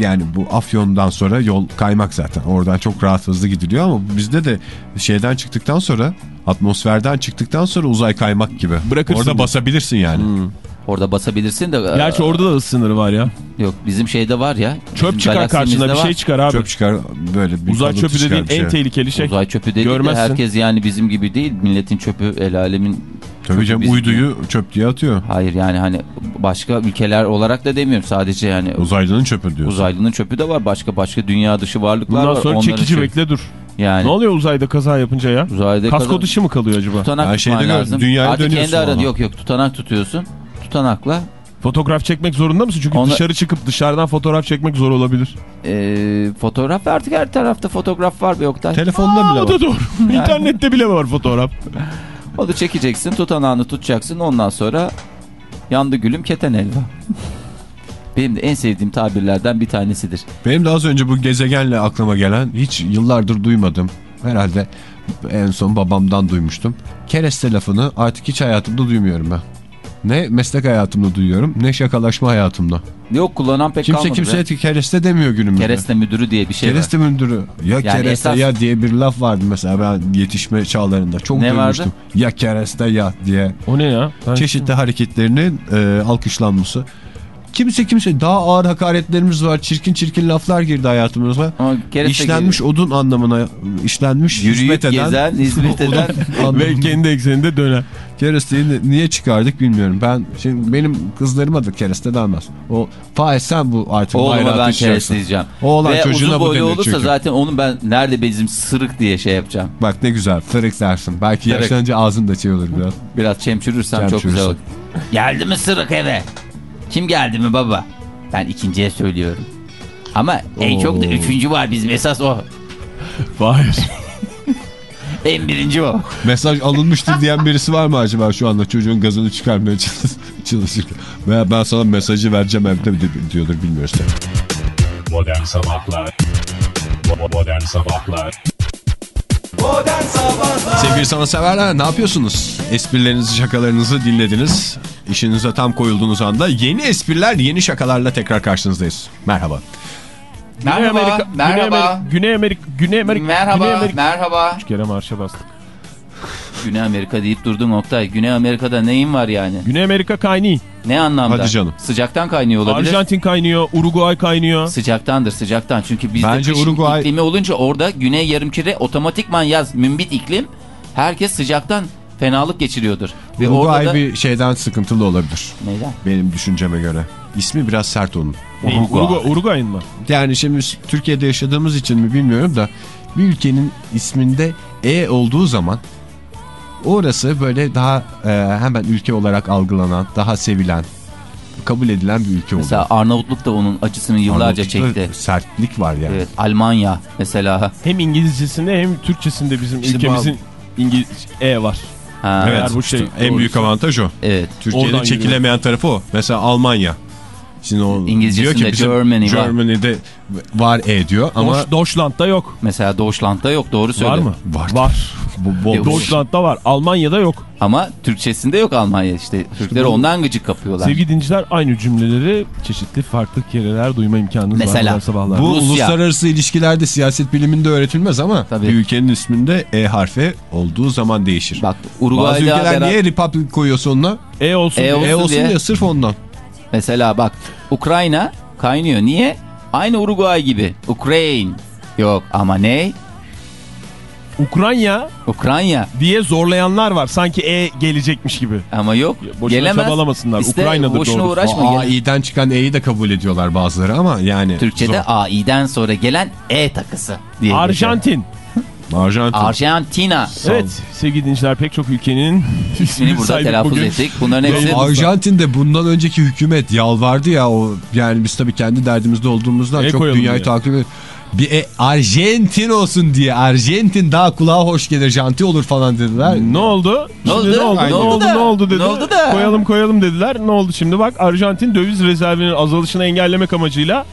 yani bu Afyon'dan sonra yol kaymak zaten. Oradan çok rahat hızlı gidiliyor ama bizde de şeyden çıktıktan sonra atmosferden çıktıktan sonra uzay kaymak gibi. Bırakırsın Orada basabilirsin yani. Orada basabilirsin de. e, Gerçi orada da ısı sınırı var ya. Yok bizim şeyde var ya. Çöp çıkar karşına bir şey var. çıkar abi. Çöp çıkar böyle bir Uzay çöpü dediğin şey. en tehlikeli şey. Uzay çöpü dedi de herkes yani bizim gibi değil. Milletin çöpü el alemin. Tabii canım Bizim- uyduyu çöp diye atıyor. Hayır yani hani başka ülkeler olarak da demiyorum. Sadece yani Uzaylının çöpü diyorsun. uzaylının çöpü de var. Başka başka dünya dışı varlıklar Bundan var. sonra Onların çekici çöpü- bekle dur. Yani Ne oluyor uzayda kaza yapınca ya? uzayda Kasko kadar- dışı mı kalıyor acaba? tutanak tutman şeyde lazım. dünyaya Artık dönüyorsun kendi arada yok yok tutanak tutuyorsun. Tutanakla Fotoğraf çekmek zorunda mısın? Çünkü Ona- dışarı çıkıp dışarıdan fotoğraf çekmek zor olabilir. e, fotoğraf artık her tarafta fotoğraf var be Oktay. Telefonda bile O var. da doğru. İnternette bile var fotoğraf. Onu çekeceksin tutanağını tutacaksın ondan sonra yandı gülüm keten elva. Benim de en sevdiğim tabirlerden bir tanesidir. Benim de az önce bu gezegenle aklıma gelen hiç yıllardır duymadım. Herhalde en son babamdan duymuştum. Kereste lafını artık hiç hayatımda duymuyorum ben. Ne meslek hayatımda duyuyorum ne şakalaşma hayatımda. Yok kullanan pek Kimse kalmadı. kimseye be. kereste demiyor günümüzde. Kereste müdürü diye bir şey Kereste müdürü. Ya kereste esas- ya diye bir laf vardı mesela ben yetişme çağlarında. Çok Ne duymuştum. vardı? Ya kereste ya diye. O ne ya? Ben- Çeşitli hareketlerinin e, alkışlanması. Kimse kimse daha ağır hakaretlerimiz var. Çirkin çirkin laflar girdi hayatımıza. Ama İşlenmiş odun anlamına işlenmiş Yürüyüp hizmet eden gezen, hizmet eden. Ve kendi ekseninde döner. Keresteyi ni- niye çıkardık bilmiyorum. Ben şimdi benim kızlarıma da kereste denmez. O Faiz sen bu artık Oğluma bayrağı ben taşıyacaksın. kerestleyeceğim. Oğlan Ve çocuğuna uzun bu boylu denir olursa çünkü. zaten onu ben nerede bizim sırık diye şey yapacağım. Bak ne güzel fırık dersin. Belki Fırık. yaşlanınca ağzın da şey olur biraz. Biraz çemçürürsem çok Çemçürürsün. güzel olur. Geldi mi sırık eve? Kim geldi mi baba? Ben ikinciye söylüyorum. Ama en çok da Oo. üçüncü var bizim esas o. Hayır. En birinci o. Mesaj alınmıştır diyen birisi var mı acaba şu anda çocuğun gazını çıkarmaya çalış- çalışırken? Veya ben sana mesajı vereceğim evde mi diyordur bilmiyoruz. Modern Sabahlar Modern Sabahlar Sevgili sanatseverler ne yapıyorsunuz? Esprilerinizi şakalarınızı dinlediniz. İşinize tam koyulduğunuz anda yeni espriler yeni şakalarla tekrar karşınızdayız. Merhaba. Merhaba, Güney Amerika, merhaba. Güney Amerika, Güney Amerika, Merhaba, Güney Amerika. merhaba. Üç kere marşa bastık. Güney Amerika deyip durdun Oktay. Güney Amerika'da neyin var yani? Güney Amerika kaynıyor. Ne anlamda? Hadi canım. Sıcaktan kaynıyor olabilir. Arjantin kaynıyor, Uruguay kaynıyor. Sıcaktandır sıcaktan. Çünkü bizde Bence kışın Uruguay- iklimi olunca orada güney yarımküre otomatikman yaz mümbit iklim. Herkes sıcaktan fenalık geçiriyordur. Ve Uruguay orada da... bir şeyden sıkıntılı olabilir. Neyden? Benim düşünceme göre. İsmi biraz sert onun. Değil, Uruguay. Uruguay'ın mı? Yani şimdi Türkiye'de yaşadığımız için mi bilmiyorum da bir ülkenin isminde E olduğu zaman orası böyle daha e, hemen ülke olarak algılanan, daha sevilen, kabul edilen bir ülke oluyor. Mesela Arnavutluk da onun acısını yıllarca çekti. Sertlik var yani. Evet, Almanya mesela. Hem İngilizcesinde hem Türkçesinde bizim İşte ülkemizin İngiliz E var. Ha, Evet, bu şey en doğrusu. büyük avantaj o. evet. Türkiye'de Oradan çekilemeyen tarafı o. Mesela Almanya. Şimdi o İngilizcesinde diyor ki bizim Germany var. Germany'de var E diyor ama Doş, Deutschland'da yok. Mesela Deutschland'da yok doğru söyle. Var mı? Var. Var. Deutschland'da var. Almanya'da yok. Ama Türkçesinde yok Almanya işte. Türkler bu- ondan gıcık kapıyorlar. Sevgili dinciler aynı cümleleri çeşitli farklı kereler duyma imkanınız Mesela, var. sabahlar. Bu Rusya. uluslararası ilişkilerde siyaset biliminde öğretilmez ama Tabii. bir ülkenin isminde E harfi olduğu zaman değişir. Bak Bazı Uruguay'da ülkeler beraber- niye Republic koyuyor sonuna? E olsun. E olsun E olsun diye. diye sırf ondan. Mesela bak Ukrayna kaynıyor. Niye? Aynı Uruguay gibi. Ukrayna. Yok ama ne? Ukrayna Ukrayna. diye zorlayanlar var. Sanki E gelecekmiş gibi. Ama yok. Boşuna Gelemez. çabalamasınlar. İşte Ukrayna'dır boşuna doğrusu. uğraşma. O gele- Aİ'den çıkan E'yi de kabul ediyorlar bazıları ama yani. Türkçe'de zor. Aİ'den sonra gelen E takısı diye. Arjantin. Arjantin. Arjantina. Evet sevgili dinciler pek çok ülkenin İsmini burada telaffuz bugün. ettik. Bunların hepsi Arjantin'de bundan önceki hükümet yalvardı ya o yani biz tabii kendi derdimizde olduğumuzdan E çok dünyayı diye. takip ediyoruz. Bir e, Arjantin olsun diye Arjantin daha kulağa hoş gelir janti olur falan dediler. Ne oldu? Ne oldu? Ne oldu? Ne oldu? Ne oldu dedi. Ne oldu da? Koyalım koyalım dediler. Ne oldu şimdi? Bak Arjantin döviz rezervinin azalışını engellemek amacıyla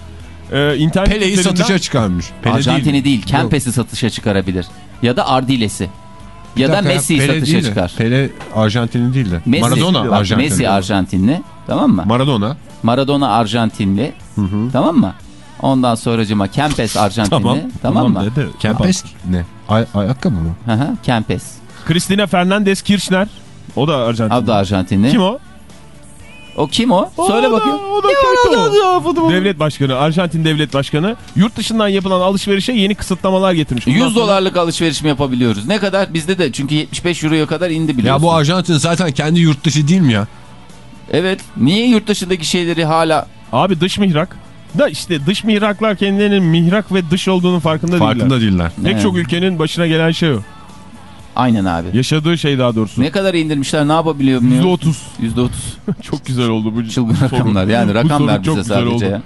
e, internet Pele'yi üzerinden- satışa çıkarmış. Pele Arjantin'i değil, Yok. Kempes'i satışa çıkarabilir. Ya da Ardiles'i. Bir Ya da Messi'yi satışa değil de. çıkar. Pele Arjantin'in değil de. Messi, Maradona bak, Arjantin'in. Messi Arjantinli. Tamam mı? Maradona. Maradona Arjantinli. Tamam mı? Ondan sonracıma Kempes Arjantinli. Tamam, mı? dedi. Kempes ne? Ay, ayakkabı mı? Hı hı, Kempes. Cristina Fernandez Kirchner. O da Arjantin. O da Arjantinli. Kim o? O kim o? Söyle O da- bakayım. O da kötü o. Devlet başkanı, Arjantin devlet başkanı yurt dışından yapılan alışverişe yeni kısıtlamalar getirmiş. Bundan 100 sonra- dolarlık alışveriş mi yapabiliyoruz? Ne kadar? Bizde de çünkü 75 euroya kadar indi biliyorsun. Ya bu Arjantin zaten kendi yurt dışı değil mi ya? Evet. Niye yurt dışındaki şeyleri hala... Abi dış mihrak. Da işte dış mihraklar kendilerinin mihrak ve dış olduğunun farkında, değiller. Farkında değiller. Pek Evet. çok ülkenin başına gelen şey o. Aynen abi. Yaşadığı şey daha doğrusu. Ne kadar indirmişler ne yapabiliyor bilmiyorum. %30. %30. Çok güzel oldu bu. Çılgın soru. rakamlar. Yani rakam ver çok bize güzel sadece oldu. ya.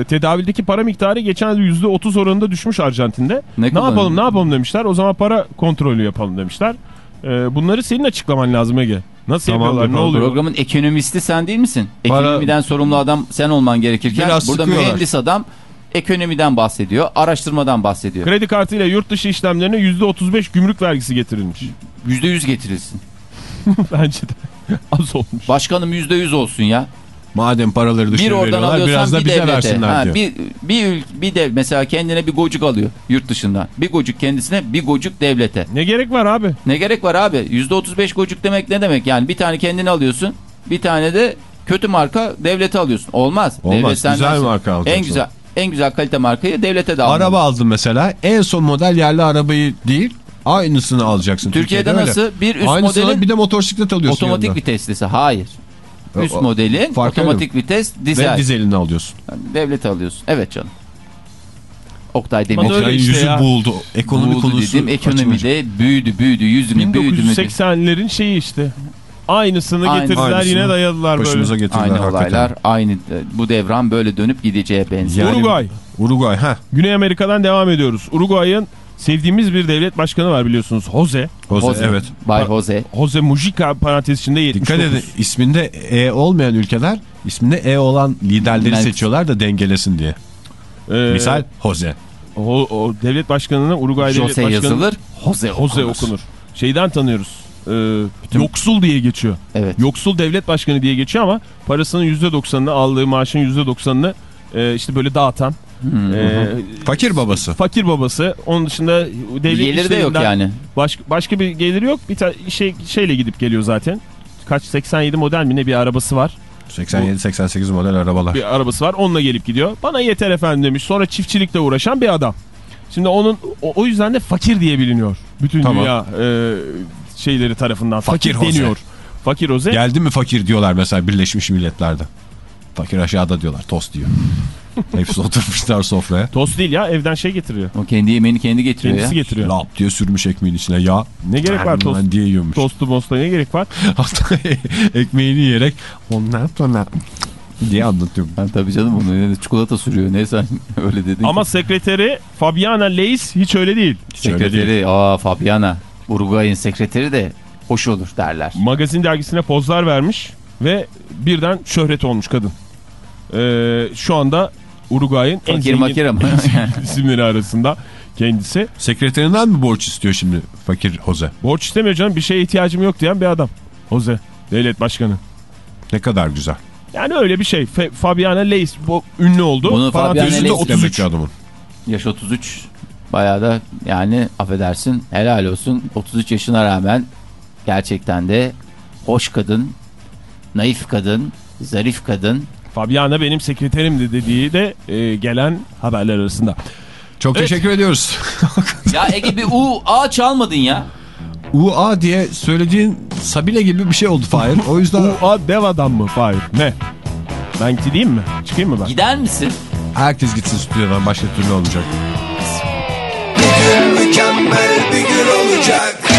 Ee, tedavüldeki para miktarı geçen yıl %30 oranında düşmüş Arjantin'de. Ne, kullanıyor? yapalım ne yapalım demişler. O zaman para kontrolü yapalım demişler. Ee, bunları senin açıklaman lazım Ege. Nasıl Tamam, yapıyorlar ne oluyor? Programın ekonomisti sen değil misin? Para- Ekonomiden sorumlu adam sen olman gerekirken Biraz burada sıkıyorlar. mühendis adam ekonomiden bahsediyor, araştırmadan bahsediyor. Kredi kartıyla yurt dışı işlemlerine %35 gümrük vergisi getirilmiş. %100 getirilsin. Bence de. Az olmuş. Başkanım %100 olsun ya. Madem paraları Bir dışarı oradan veriyorlar biraz alıyorsan da bir bize devlete. versinler Ha, diyor. bir, bir, bir de mesela kendine bir gocuk alıyor yurt dışından. Bir gocuk kendisine bir gocuk devlete. Ne gerek var abi? Ne gerek var abi? %35 gocuk demek ne demek? Yani bir tane kendini alıyorsun bir tane de kötü marka devlete alıyorsun. Olmaz. Olmaz. Devlet senden- Güzel marka alacaksın. En güzel, en güzel kalite markayı devlete de almalı. Araba aldın mesela en son model yerli arabayı değil aynısını alacaksın. Türkiye'de öyle. nasıl? Bir üst Aynısını modelin bir de motosiklet alıyorsun otomatik yanında. viteslisi. Hayır. Üst o- modelin fark otomatik vites dizel. Ve dizelini alıyorsun. Devlete alıyorsun. Evet canım. Oktay Demir. öyle Yani işte yüzü ya. buldu. Ekonomi Buldu konusu dedim. Ekonomide büyüdü büyüdü yüzünü büyüdü müdür. 1980'lerin şeyi işte. Aynısını Aynı- getirdiler Aynısını yine dayadılar Başımıza böyle. getirdiler Aynı hakikaten. olaylar aynı bu devran böyle dönüp gideceğe benziyor. Yani- Uruguay. Uruguay ha. Güney Amerika'dan devam ediyoruz. Uruguay'ın sevdiğimiz bir devlet başkanı var biliyorsunuz. Jose. Jose, Jose. evet. Bay Jose. Jose Mujica parantez içinde 79. Dikkat edin isminde E olmayan ülkeler isminde E olan liderleri Ben- seçiyorlar da dengelesin diye. Ee, Misal Jose. o, o devlet başkanını Uruguay devlet Jose başkanı yazılır. Jose, Jose okunur. okunur. Şeyden tanıyoruz. Ee, yoksul diye geçiyor. Evet. Yoksul devlet başkanı diye geçiyor ama parasının %90'ını aldığı maaşın %90'ını e, işte böyle dağıtan Hmm. e, Fakir babası. fakir babası. Onun dışında devlet Geliri de yok yani. Baş, başka bir geliri yok. Bir şey şeyle gidip geliyor zaten. Kaç 87 model mi ne bir arabası var. 87-88 model arabalar. Bir arabası var. Onunla gelip gidiyor. Bana yeter efendim demiş. Sonra çiftçilikle uğraşan bir adam. Şimdi onun o, o yüzden de fakir diye biliniyor. Bütün Tamam. dünya e, şeyleri tarafından fakir, Fakir Jose. deniyor. Fakir Jose. Geldi mi fakir diyorlar mesela Birleşmiş Milletler'de. Fakir aşağıda diyorlar tost diyor. Hepsi oturmuşlar sofraya. Tost değil ya evden şey getiriyor. O kendi yemeğini kendi getiriyor Kendisi ya. getiriyor. Lap diye sürmüş ekmeğin içine yağ. Ne gerek var tost? Diye yiyormuş. Tostu mosta ne gerek var? Hatta ekmeğini yiyerek ondan sonra diye anlatıyorum. Ha, tabii canım onu çikolata sürüyor. Ne sen öyle dedin Ama ki. sekreteri Fabiana Leis hiç öyle değil. öyle sekreteri aa Fabiana. Uruguay'ın sekreteri de hoş olur derler. Magazin dergisine pozlar vermiş ve birden şöhret olmuş kadın. Ee, şu anda Uruguay'ın en zengin makir ama. isimleri arasında kendisi. Sekreterinden mi borç istiyor şimdi fakir Jose? Borç istemiyor canım bir şeye ihtiyacım yok diyen bir adam. Jose devlet başkanı. Ne kadar güzel. Yani öyle bir şey. Fe- Fabiana Leis bu ünlü oldu. Bunu Parantezinde Fabiana Yüzünde Leis 33. demek ki adamın. Yaş 33. Bayağı da yani affedersin helal olsun 33 yaşına rağmen gerçekten de hoş kadın, naif kadın, zarif kadın. Fabiana benim sekreterimdi dediği de e, gelen haberler arasında. Çok Evet. teşekkür ediyoruz. Ya Ege bir U A çalmadın ya. UA diye söylediğin Sabine gibi bir şey oldu Fahir. O yüzden UA dev adam mı? Hayır. Ne? Ben gideyim mi? Çıkayım mı ben? Gider misin? herkes gitsin stüdyodan başka türlü olmayacak. it on the jack.